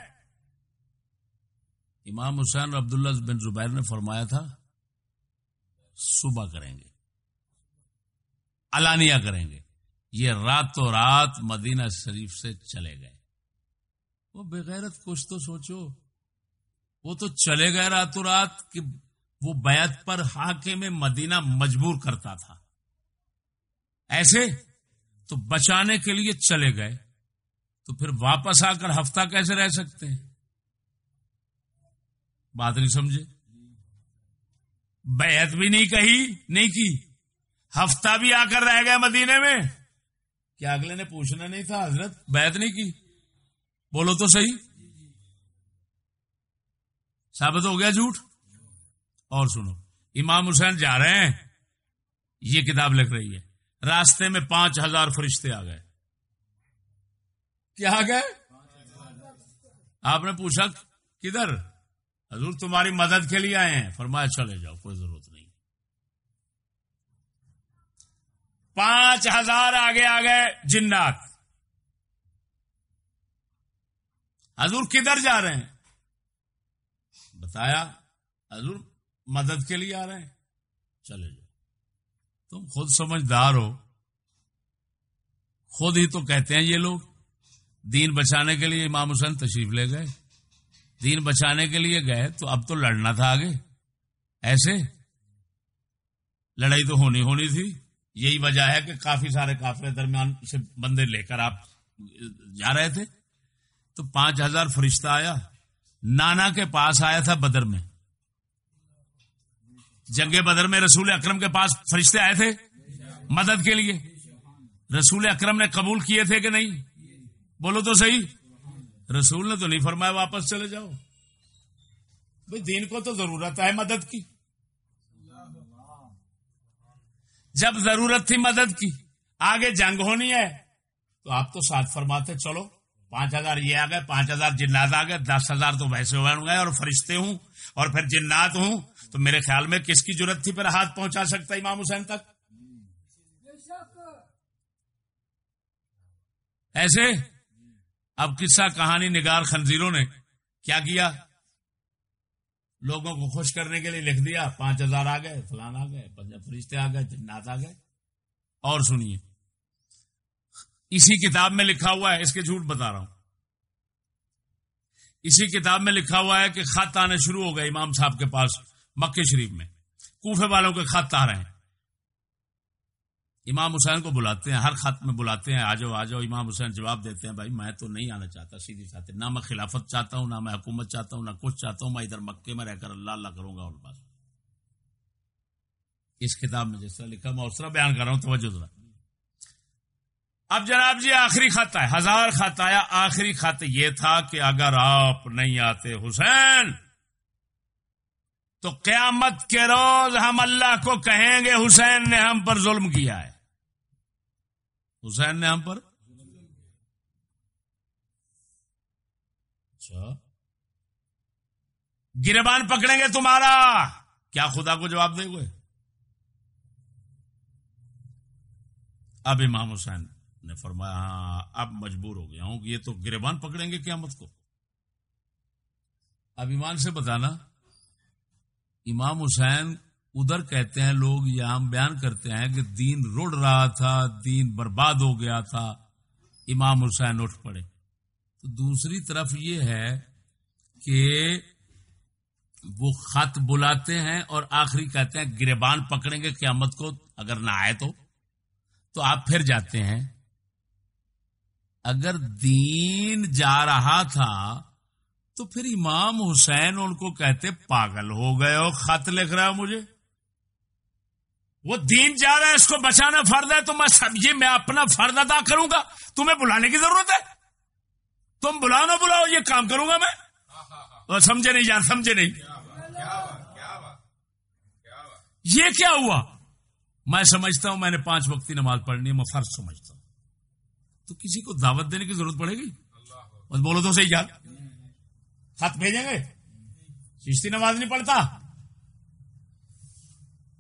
امام حسین اور عبداللہ بن زبیر نے فرمایا تھا، صبح کریں گے الانیہ کریں گے۔ یہ راتوں رات مدینہ شریف سے چلے گئے۔ وہ بغیرت کچھ تو سوچو۔ وہ تو چلے گئے راتوں رات کہ وہ بیعت پر ہاکے میں مدینہ مجبور کرتا تھا۔ ایسے تو بچانے کے لیے چلے گئے۔ تو پھر واپس آ کر ہفتہ کیسے رہ سکتے ہیں؟ بات نہیں سمجھے؟ بیعت بھی نہیں کہی، نہیں کی۔ ہفتہ بھی آ کر رہ گئے مدینے میں۔ کیا اگلے نے پوچھنا نہیں تھا حضرت؟ بیعت نہیں کی؟ بولو تو صحیح۔ ثابت ہو گیا جھوٹ؟ اور سنو امام حسین جا رہے ہیں۔ یہ کتاب لکھ رہی ہے۔ راستے میں پانچ ہزار فرشتے آ گئے۔ کیا آ گئے؟ آپ نے پوچھا کدھر؟ حضور تمہاری مدد کے لیے آئے ہیں۔ فرمایا چلے جاؤ کوئی ضرورت نہیں پانچ ہزار آگے آ گئے جنات۔ حضور کدھر جا رہے ہیں؟ بتایا، حضور مدد کے لیے آ رہے ہیں۔ چلے جاؤ۔ تم خود سمجھدار ہو۔ خود ہی تو کہتے ہیں یہ لوگ، دین بچانے کے لیے امام حسین تشریف لے گئے۔ دین بچانے کے لیے گئے تو اب تو لڑنا تھا آگے۔ ایسے؟ لڑائی تو ہونی ہونی تھی۔ یہی وجہ ہے کہ کافی سارے کافی درمیان سے بندے لے کر آپ جا رہے تھے۔ تو پانچ ہزار فرشتہ آیا۔ نانا کے پاس آیا تھا بدر میں۔ جنگ بدر میں رسول اکرم کے پاس فرشتے آئے تھے مدد کے لیے۔ رسول اکرم نے قبول کیے تھے کہ نہیں؟ بولو تو صحیح۔ رسول نے تو نہیں فرمایا واپس چلے جاؤ۔ بھائی دین کو تو ضرورت ہے مدد کی۔ جب ضرورت تھی مدد کی، آگے جنگ ہونی ہے۔ تو آپ تو ساتھ فرماتے، چلو، پانچ ہزار یہ آ گئے، پانچ ہزار جنات آ گئے، دس ہزار تو ویسے ہوئے گئے اور فرشتے ہوں اور پھر جنات ہوں۔ تو میرے خیال میں کس کی ضرورت تھی پھر ہاتھ پہنچا سکتا امام حسین تک؟ ایسے؟ اب قصہ کہانی نگار خنزیروں نے کیا کیا؟ لوگوں کو خوش کرنے کے لیے لکھ دیا، پانچ ہزار آ گئے، فلان آ گئے فرشتے آ گئے، جنات آ گئے۔ اور سنیے، اسی کتاب میں لکھا ہوا ہے، اس کے جھوٹ بتا رہا ہوں۔ اسی کتاب میں لکھا ہوا ہے کہ خط آنے شروع ہو گئے امام صاحب کے پاس مکے شریف میں۔ کوفے والوں کے خط آ رہے ہیں۔ امام حسین کو بلاتے ہیں، ہر خط میں بلاتے ہیں آ جاؤ آ جاؤ امام حسین جواب دیتے ہیں، بھائی میں تو نہیں آنا چاہتا، سیدھی ساتھ۔ نہ میں خلافت چاہتا ہوں، نہ میں حکومت چاہتا ہوں، نہ کچھ چاہتا ہوں، میں ادھر مکے میں رہ کر اللہ اللہ کروں گا اور بس۔ اس کتاب میں جس طرح لکھا، میں اس طرح بیان کر رہا ہوں، توجہ ذرا۔ اب جناب جی آخری خط ہے ہزار خط آیا، آخری خط یہ تھا کہ اگر آپ نہیں آتے حسین، تو قیامت کے روز ہم اللہ کو کہیں گے حسین نے ہم پر ظلم کیا ہے۔ حسین نے ہم پر؟ اچھا۔ گربان پکڑیں گے تمہارا۔ کیا خدا کو جواب دے گے اب امام حسین نے فرمایا ہاں اب مجبور ہو گیا ہوں کہ یہ تو گربان پکڑیں گے قیامت کو۔ اب ایمان سے بتانا، امام حسین ادھر کہتے ہیں، لوگ یہاں بیان کرتے ہیں کہ دین رڑ رہا تھا، دین برباد ہو گیا تھا، امام حسین اٹھ پڑے۔ تو دوسری طرف یہ ہے کہ وہ خط بلاتے ہیں اور آخری کہتے ہیں گربان پکڑیں گے قیامت کو، اگر نہ آئے تو۔ تو آپ پھر جاتے ہیں۔ اگر دین جا رہا تھا، تو پھر امام حسین ان کو کہتے، پاگل ہو گئے ہو، خط لکھ رہا مجھے۔ وہ دین جا رہا ہے، اس کو بچانا فرد ہے، تو میں یہ میں اپنا فرد ادا کروں گا۔ تمہیں بلانے کی ضرورت ہے؟ تم بلاؤ نہ بلاؤ، یہ کام کروں گا میں۔ سمجھے نہیں جان سمجھے نہیں۔ یہ کیا ہوا؟ میں سمجھتا ہوں، میں نے پانچ وقتی نماز پڑھنی ہے، میں فرض سمجھتا ہوں۔ تو کسی کو دعوت دینے کی ضرورت پڑے گی؟ بس بولو تو صحیح یار۔ خط بھیجیں گے؟ چشتی نماز نہیں پڑھتا؟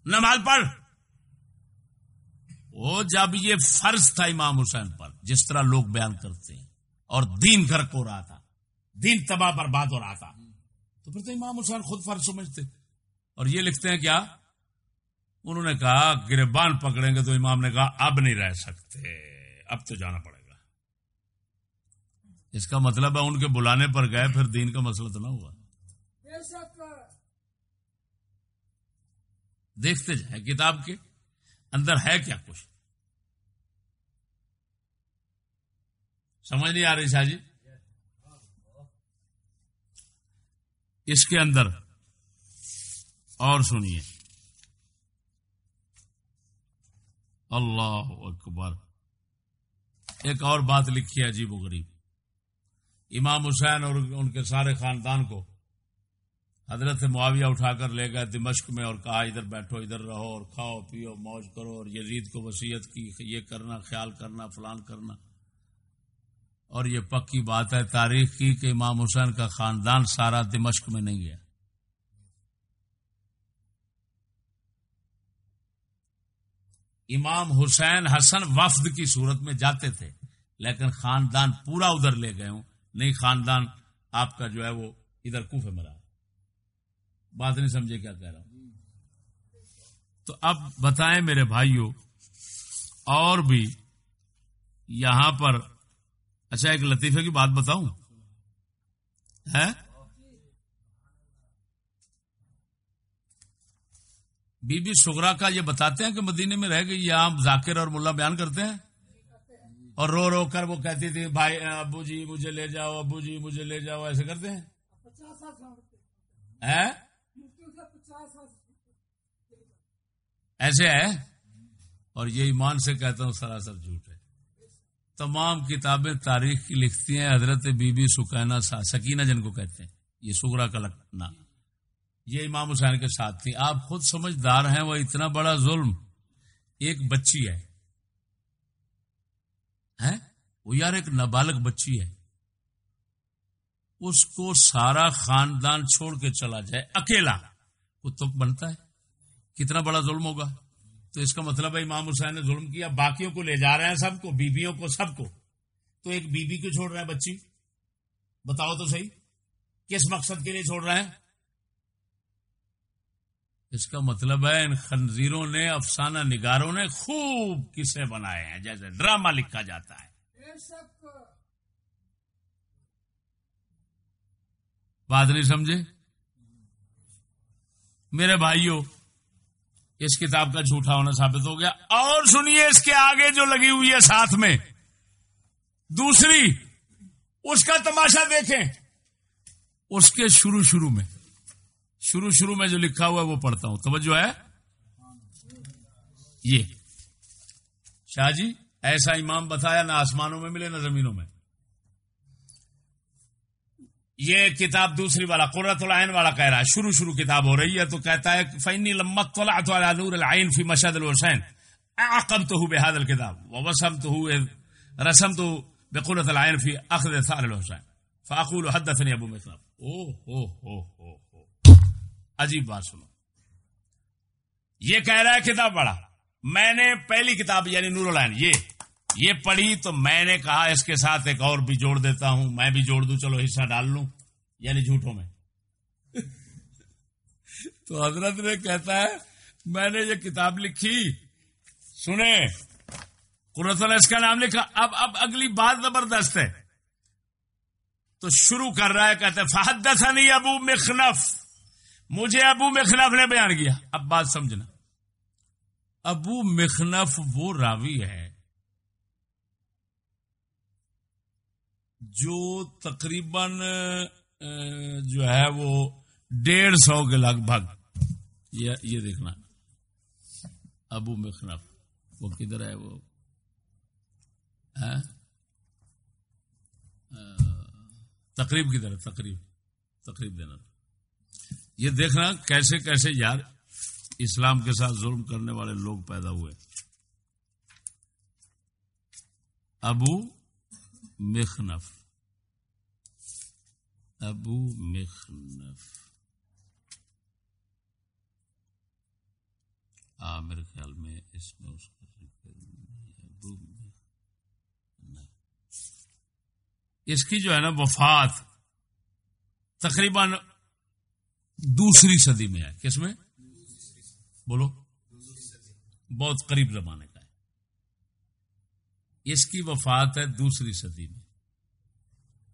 نماز پڑھ۔ وہ جب یہ فرض تھا امام حسین پر جس طرح لوگ بیان کرتے ہیں اور دین گھر کو رہا تھا دین تباہ برباد ہو رہا تھا تو پھر تو امام حسین خود فرض سمجھتے۔ اور یہ لکھتے ہیں کیا؟ انہوں نے کہا گربان پکڑیں گے تو امام نے کہا اب نہیں رہ سکتے اب تو جانا پڑے گا۔ اس کا مطلب ہے ان کے بلانے پر گئے پھر دین کا مسئلہ تو نہ ہوا۔ دیکھتے جائیں کتاب کے اندر ہے کیا کچھ؟ سمجھ نہیں آ رہی شاہ جی؟ اس کے اندر اور سنیے۔ اللہ اکبر۔ ایک اور بات لکھی ہے عجیب و غریب۔ امام حسین اور ان کے سارے خاندان کو حضرت معاویہ اٹھا کر لے گئے دمشق میں اور کہا ادھر بیٹھو، ادھر رہو اور کھاؤ، پیو، موج کرو اور یزید کو وسیعت کی، یہ کرنا، خیال کرنا، فلان کرنا۔ اور یہ پکی بات ہے، تاریخ کی کہ امام حسین کا خاندان سارا دمشق میں نہیں گیا امام حسین حسن وفد کی صورت میں جاتے تھے، لیکن خاندان پورا ادھر لے گئے ہوں۔ نہیں، خاندان آپ کا جو ہے وہ ادھر کوفے میں رہا۔ بات نہیں سمجھے کیا کہہ رہا ہوں۔ تو اب بتائیں میرے بھائیوں، اور بھی یہاں پر اچھا ایک لطیفے کی بات بتاؤں۔ ہے بی بی سگرا کا یہ بتاتے ہیں کہ مدینے میں رہ گئی یہاں ذاکر اور ملا بیان کرتے ہیں۔ اور رو رو کر وہ کہتی تھی، بھائی، ابو جی مجھے لے جاؤ، ابو جی مجھے لے جاؤ، ایسے کرتے ہیں؟ ایسے ہے؟ اور یہ ایمان سے کہتا ہوں سراسر جھوٹ ہے۔ تمام کتابیں تاریخ کی لکھتی ہیں، حضرت بی بی سکینہ سکینہ جن کو کہتے ہیں، یہ سگرا کا لکھنا یہ امام حسین کے ساتھ تھی۔ آپ خود سمجھدار ہیں، وہ اتنا بڑا ظلم۔ ایک بچی ہے۔ وہ یار ایک نابالغ بچی ہے۔ اس کو سارا خاندان چھوڑ کے چلا جائے۔ اکیلا۔ وہ تو بنتا ہے۔ کتنا بڑا ظلم ہوگا؟ تو اس کا مطلب ہے امام حسین نے ظلم کیا، باقیوں کو لے جا رہے ہیں سب کو، بیویوں کو، سب کو۔ تو ایک بیوی کیوں چھوڑ رہے ہیں بچی؟ بتاؤ تو صحیح، کس مقصد کے لیے چھوڑ رہے ہیں اس کا مطلب ہے ان خنزیروں نے، افسانہ نگاروں نے خوب قصے بنائے ہیں، جیسے ڈرامہ لکھا جاتا ہے۔ بات نہیں سمجھے؟ میرے بھائیوں اس کتاب کا جھوٹا ہونا ثابت ہو گیا۔ اور سنیے اس کے آگے جو لگی ہوئی ہے ساتھ میں۔ دوسری، اس کا تماشا دیکھیں۔ اس کے شروع شروع میں۔ شروع شروع میں جو لکھا ہوا ہے وہ پڑھتا ہوں۔ توجہ ہے؟ یہ۔ شاہ جی ایسا امام بتایا، نہ آسمانوں میں ملے، نہ زمینوں میں۔ یہ کتاب دوسری والا قرۃ العین والا کہہ رہا ہے۔ شروع شروع کتاب ہو رہی ہے تو کہتا ہے فینی لمت نور العین فی مشد الحسین عقب تو بحاد الکتاب وسم تو رسم تو بقرۃ العین فی اخذ ثار الحسین فاقول حدثني ابو مخلب او ہو ہو ہو عجیب بات سنو۔ یہ کہہ رہا ہے کتاب پڑھا میں نے پہلی کتاب یعنی نور العین، یہ۔ یہ پڑھی تو میں نے کہا اس کے ساتھ ایک اور بھی جوڑ دیتا ہوں، میں بھی جوڑ دوں، چلو حصہ ڈال لوں یعنی جھوٹوں میں۔ تو حضرت نے کہتا ہے، میں نے یہ کتاب لکھی، سنے۔ قرت نے اس کا نام لکھا۔ اب اب اگلی بات زبردست ہے۔ تو شروع کر رہا ہے کہتے فہد نہیں ابو مخنف۔ مجھے ابو مخنف نے بیان کیا۔ اب بات سمجھنا۔ ابو مخنف وہ راوی ہے جو تقریباً جو ہے وہ ڈیڑھ سو کے لگ بھگ۔ یہ دیکھنا۔ ابو مخنف، وہ کدھر ہے وہ؟ تقریب کی طرح تقریب تقریب دینا۔ یہ دیکھنا کیسے کیسے یار اسلام کے ساتھ ظلم کرنے والے لوگ پیدا ہوئے۔ ابو مخنف۔ ابو مخنف۔ آ، میرے خیال میں اس میں اس کا ابو اس کی جو ہے نا وفات تقریباً دوسری صدی میں ہے۔ کس میں؟ بولو۔ بہت قریب زمانے کا۔ اس کی وفات ہے دوسری صدی میں۔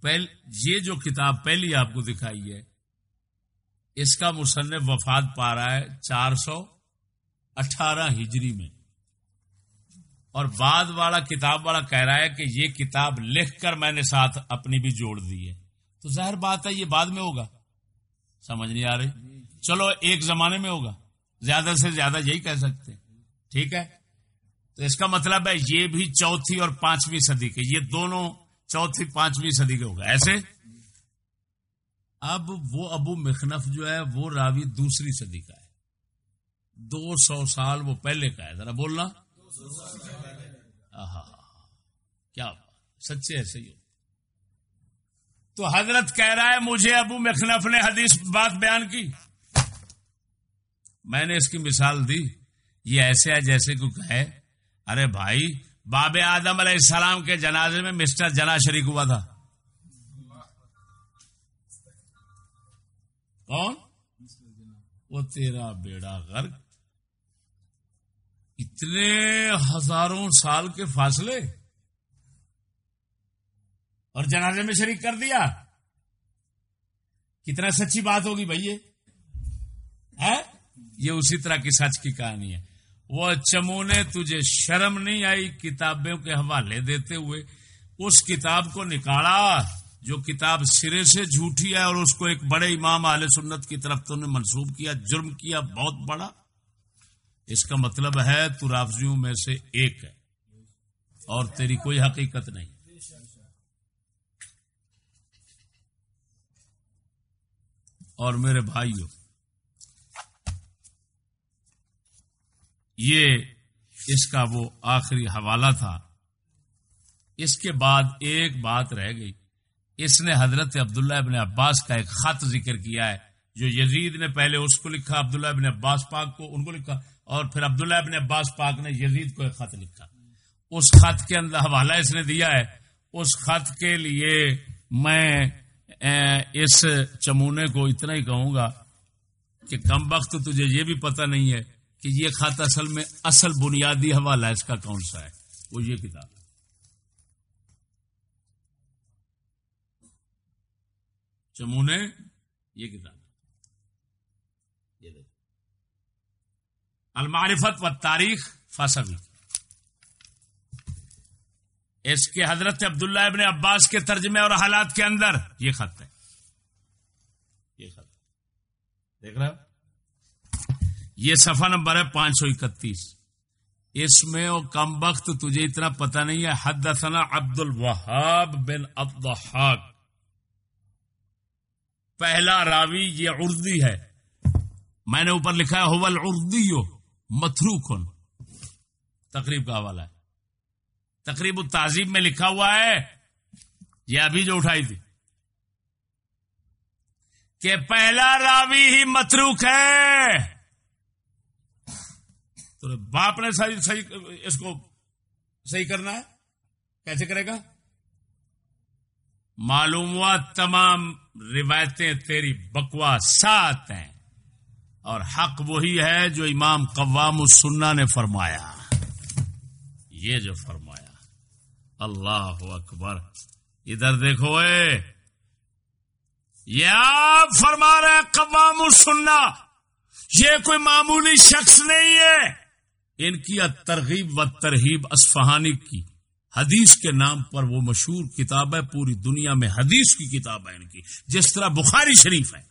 پہل، یہ جو کتاب پہلی آپ کو دکھائی ہے، اس کا مصنف وفات پا رہا ہے چار سو اٹھارہ ہجری میں۔ اور بعد والا کتاب والا کہہ رہا ہے کہ یہ کتاب لکھ کر میں نے ساتھ اپنی بھی جوڑ دی ہے۔ تو ظاہر بات ہے، یہ بعد میں ہوگا۔ سمجھ نہیں آ رہی؟ چلو، ایک زمانے میں ہوگا۔ زیادہ سے زیادہ یہی کہہ سکتے۔ ٹھیک ہے؟ تو اس کا مطلب ہے یہ بھی چوتھی اور پانچویں صدی کے، یہ دونوں چوتھی پانچویں صدی کے ہوگا ایسے؟ اب وہ ابو مخنف جو ہے، وہ راوی دوسری صدی کا ہے۔ دو سو سال وہ پہلے کا ہے، ذرا بولنا۔ کیا سچے ہے صحیح تو حضرت کہہ رہا ہے، مجھے ابو مخنف نے حدیث بات بیان کی۔ میں نے اس کی مثال دی۔ یہ ایسے ہے جیسے کو کہے۔ ارے بھائی، باب آدم علیہ السلام کے جنازے میں مسٹر جنا شریک ہوا تھا۔ کون؟ وہ تیرا بیڑا غرق۔ اتنے ہزاروں سال کے فاصلے۔ اور جنازے میں شریک کر دیا۔ کتنا سچی بات ہوگی بھائی یہ۔ اسی طرح کی سچ کی کہانی ہے۔ وہ چمونے تجھے شرم نہیں آئی کتابوں کے حوالے دیتے ہوئے؟ اس کتاب کو نکالا جو کتاب سرے سے جھوٹی ہے اور اس کو ایک بڑے امام علیہ سنت کی طرف تو نے منسوب کیا، جرم کیا، بہت بڑا۔ اس کا مطلب ہے تو رافضیوں میں سے ایک ہے اور تیری کوئی حقیقت نہیں۔ اور میرے بھائیوں یہ اس کا وہ آخری حوالہ تھا۔ اس کے بعد ایک بات رہ گئی۔ اس نے حضرت عبداللہ ابن عباس کا ایک خط ذکر کیا ہے، جو یزید نے پہلے اس کو لکھا، عبداللہ ابن عباس پاک کو ان کو لکھا، اور پھر عبداللہ ابن عباس پاک نے یزید کو ایک خط لکھا۔ اس خط کے اندر حوالہ اس نے دیا ہے، اس خط کے لیے میں اس چمونے کو اتنا ہی کہوں گا کہ کم وقت تجھے یہ بھی پتہ نہیں ہے کہ یہ خط اصل میں اصل بنیادی حوالہ اس کا کون سا ہے؟ وہ یہ کتاب چمونے، یہ کتاب المعرفت و تاریخ فصل اس کے حضرت عبداللہ ابن عباس کے ترجمے اور حالات کے اندر یہ خط ہے۔ یہ خط۔ دیکھ رہا یہ صفحہ نمبر ہے پانچ سو اکتیس۔ اس میں وہ کم وقت تجھے اتنا پتہ نہیں ہے حد عبد الوہاب بن الحاق پہلا راوی یہ اردی ہے۔ میں نے اوپر لکھا ہے ہوول اردی متھرو کن تقریب کا حوالہ ہے۔ تقریب التعظیم میں لکھا ہوا ہے، یہ ابھی جو اٹھائی تھی، کہ پہلا راوی ہی متروک ہے۔ تو باپ نے صحیح صحیح اس کو صحیح کرنا ہے؟ کیسے کرے گا؟ معلوم ہوا تمام روایتیں تیری بکواسات ہیں اور حق وہی ہے جو امام قوام السنہ نے فرمایا۔ یہ جو فرمایا۔ اللہ اکبر۔ ادھر دیکھو اے۔ یہ آپ فرما رہے قوام السنہ۔ یہ کوئی معمولی شخص نہیں ہے۔ ان کی ترغیب و ترغیب اسفہانی کی۔ حدیث کے نام پر وہ مشہور کتاب ہے، پوری دنیا میں حدیث کی کتاب ہے ان کی۔ جس طرح بخاری شریف ہے۔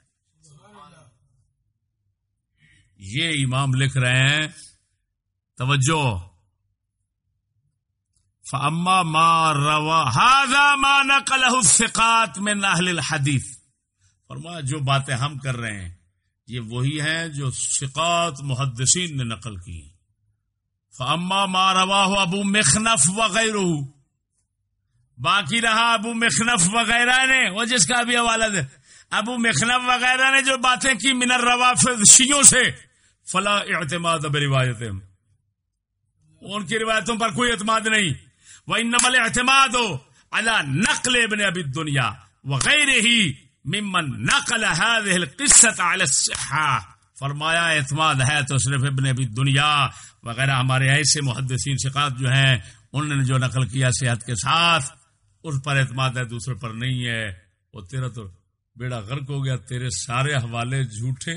یہ امام لکھ رہے ہیں، توجہ۔ فاما ما روا، هذا ما نقله الثقات من اهل الحديث۔ فرما جو باتیں ہم کر رہے ہیں، یہ وہی ہیں جو ثقات محدثین نے نقل کی ہیں۔ فاما ما رواه ابو مخنف وغیرہ باقی رہا ابو مخنف وغیرہ نے، وہ جس کا بھی حوالہ دے۔ ابو مخنف وغیرہ نے جو باتیں کی من الروافض شیعوں سے، فلا اعتماد اب روایت ان کی روایتوں پر کوئی اعتماد نہیں۔ وہ نمل اعتماد ہو اللہ نقل ابن ابی دنیا وغیرہ ہی ممن نقل هذه القصة على الصحة۔ فرمایا، اعتماد ہے تو صرف ابن ابی دنیا وغیرہ ہمارے ایسے محدثین شقات جو ہیں، انہوں نے جو نقل کیا صحت کے ساتھ، اس پر اعتماد ہے، دوسرے پر نہیں ہے۔ وہ تیرا تو بیڑا غرق ہو گیا، تیرے سارے حوالے جھوٹے،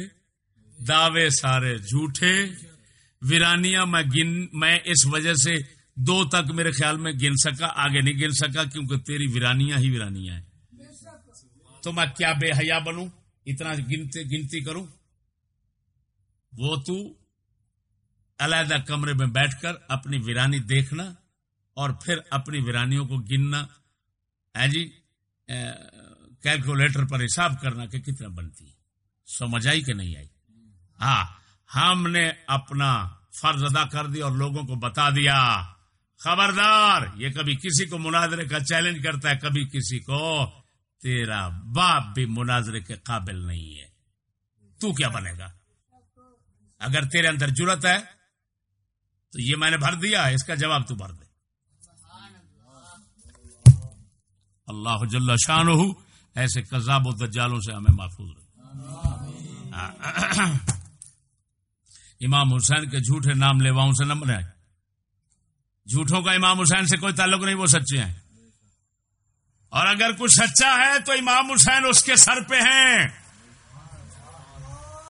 دعوے سارے جھوٹے۔ ویرانیاں، میں گن، میں اس وجہ سے دو تک میرے خیال میں گن سکا، آگے نہیں گن سکا، کیونکہ تیری ویرانیاں ہی ویرانیاں ہیں۔ تو میں کیا بے حیا بنوں؟ اتنا گنتی گنتی کروں؟ وہ تو علیحدہ کمرے میں بیٹھ کر اپنی ویرانی دیکھنا اور پھر اپنی ویرانیوں کو گننا۔ ہے جی کیلکولیٹر پر حساب کرنا کہ کتنا بنتی سمجھ آئی کہ نہیں آئی؟ ہاں ہم نے اپنا فرض ادا کر دیا اور لوگوں کو بتا دیا۔ خبردار، یہ کبھی کسی کو مناظرے کا چیلنج کرتا ہے، کبھی کسی کو۔ تیرا باپ بھی مناظرے کے قابل نہیں ہے۔ تو کیا بنے گا؟ اگر تیرے اندر جرت ہے تو یہ میں نے بھر دیا اس کا جواب تو بھر دے۔ اللہ جل شان ہو ایسے کذاب و دجالوں سے ہمیں محفوظ رکھ امام حسین کے جھوٹے نام لیواؤں سے نہ بنائے جھوٹوں کا امام حسین سے کوئی تعلق نہیں، وہ سچے ہیں۔ اور اگر کچھ سچا ہے تو امام حسین اس کے سر پہ ہیں۔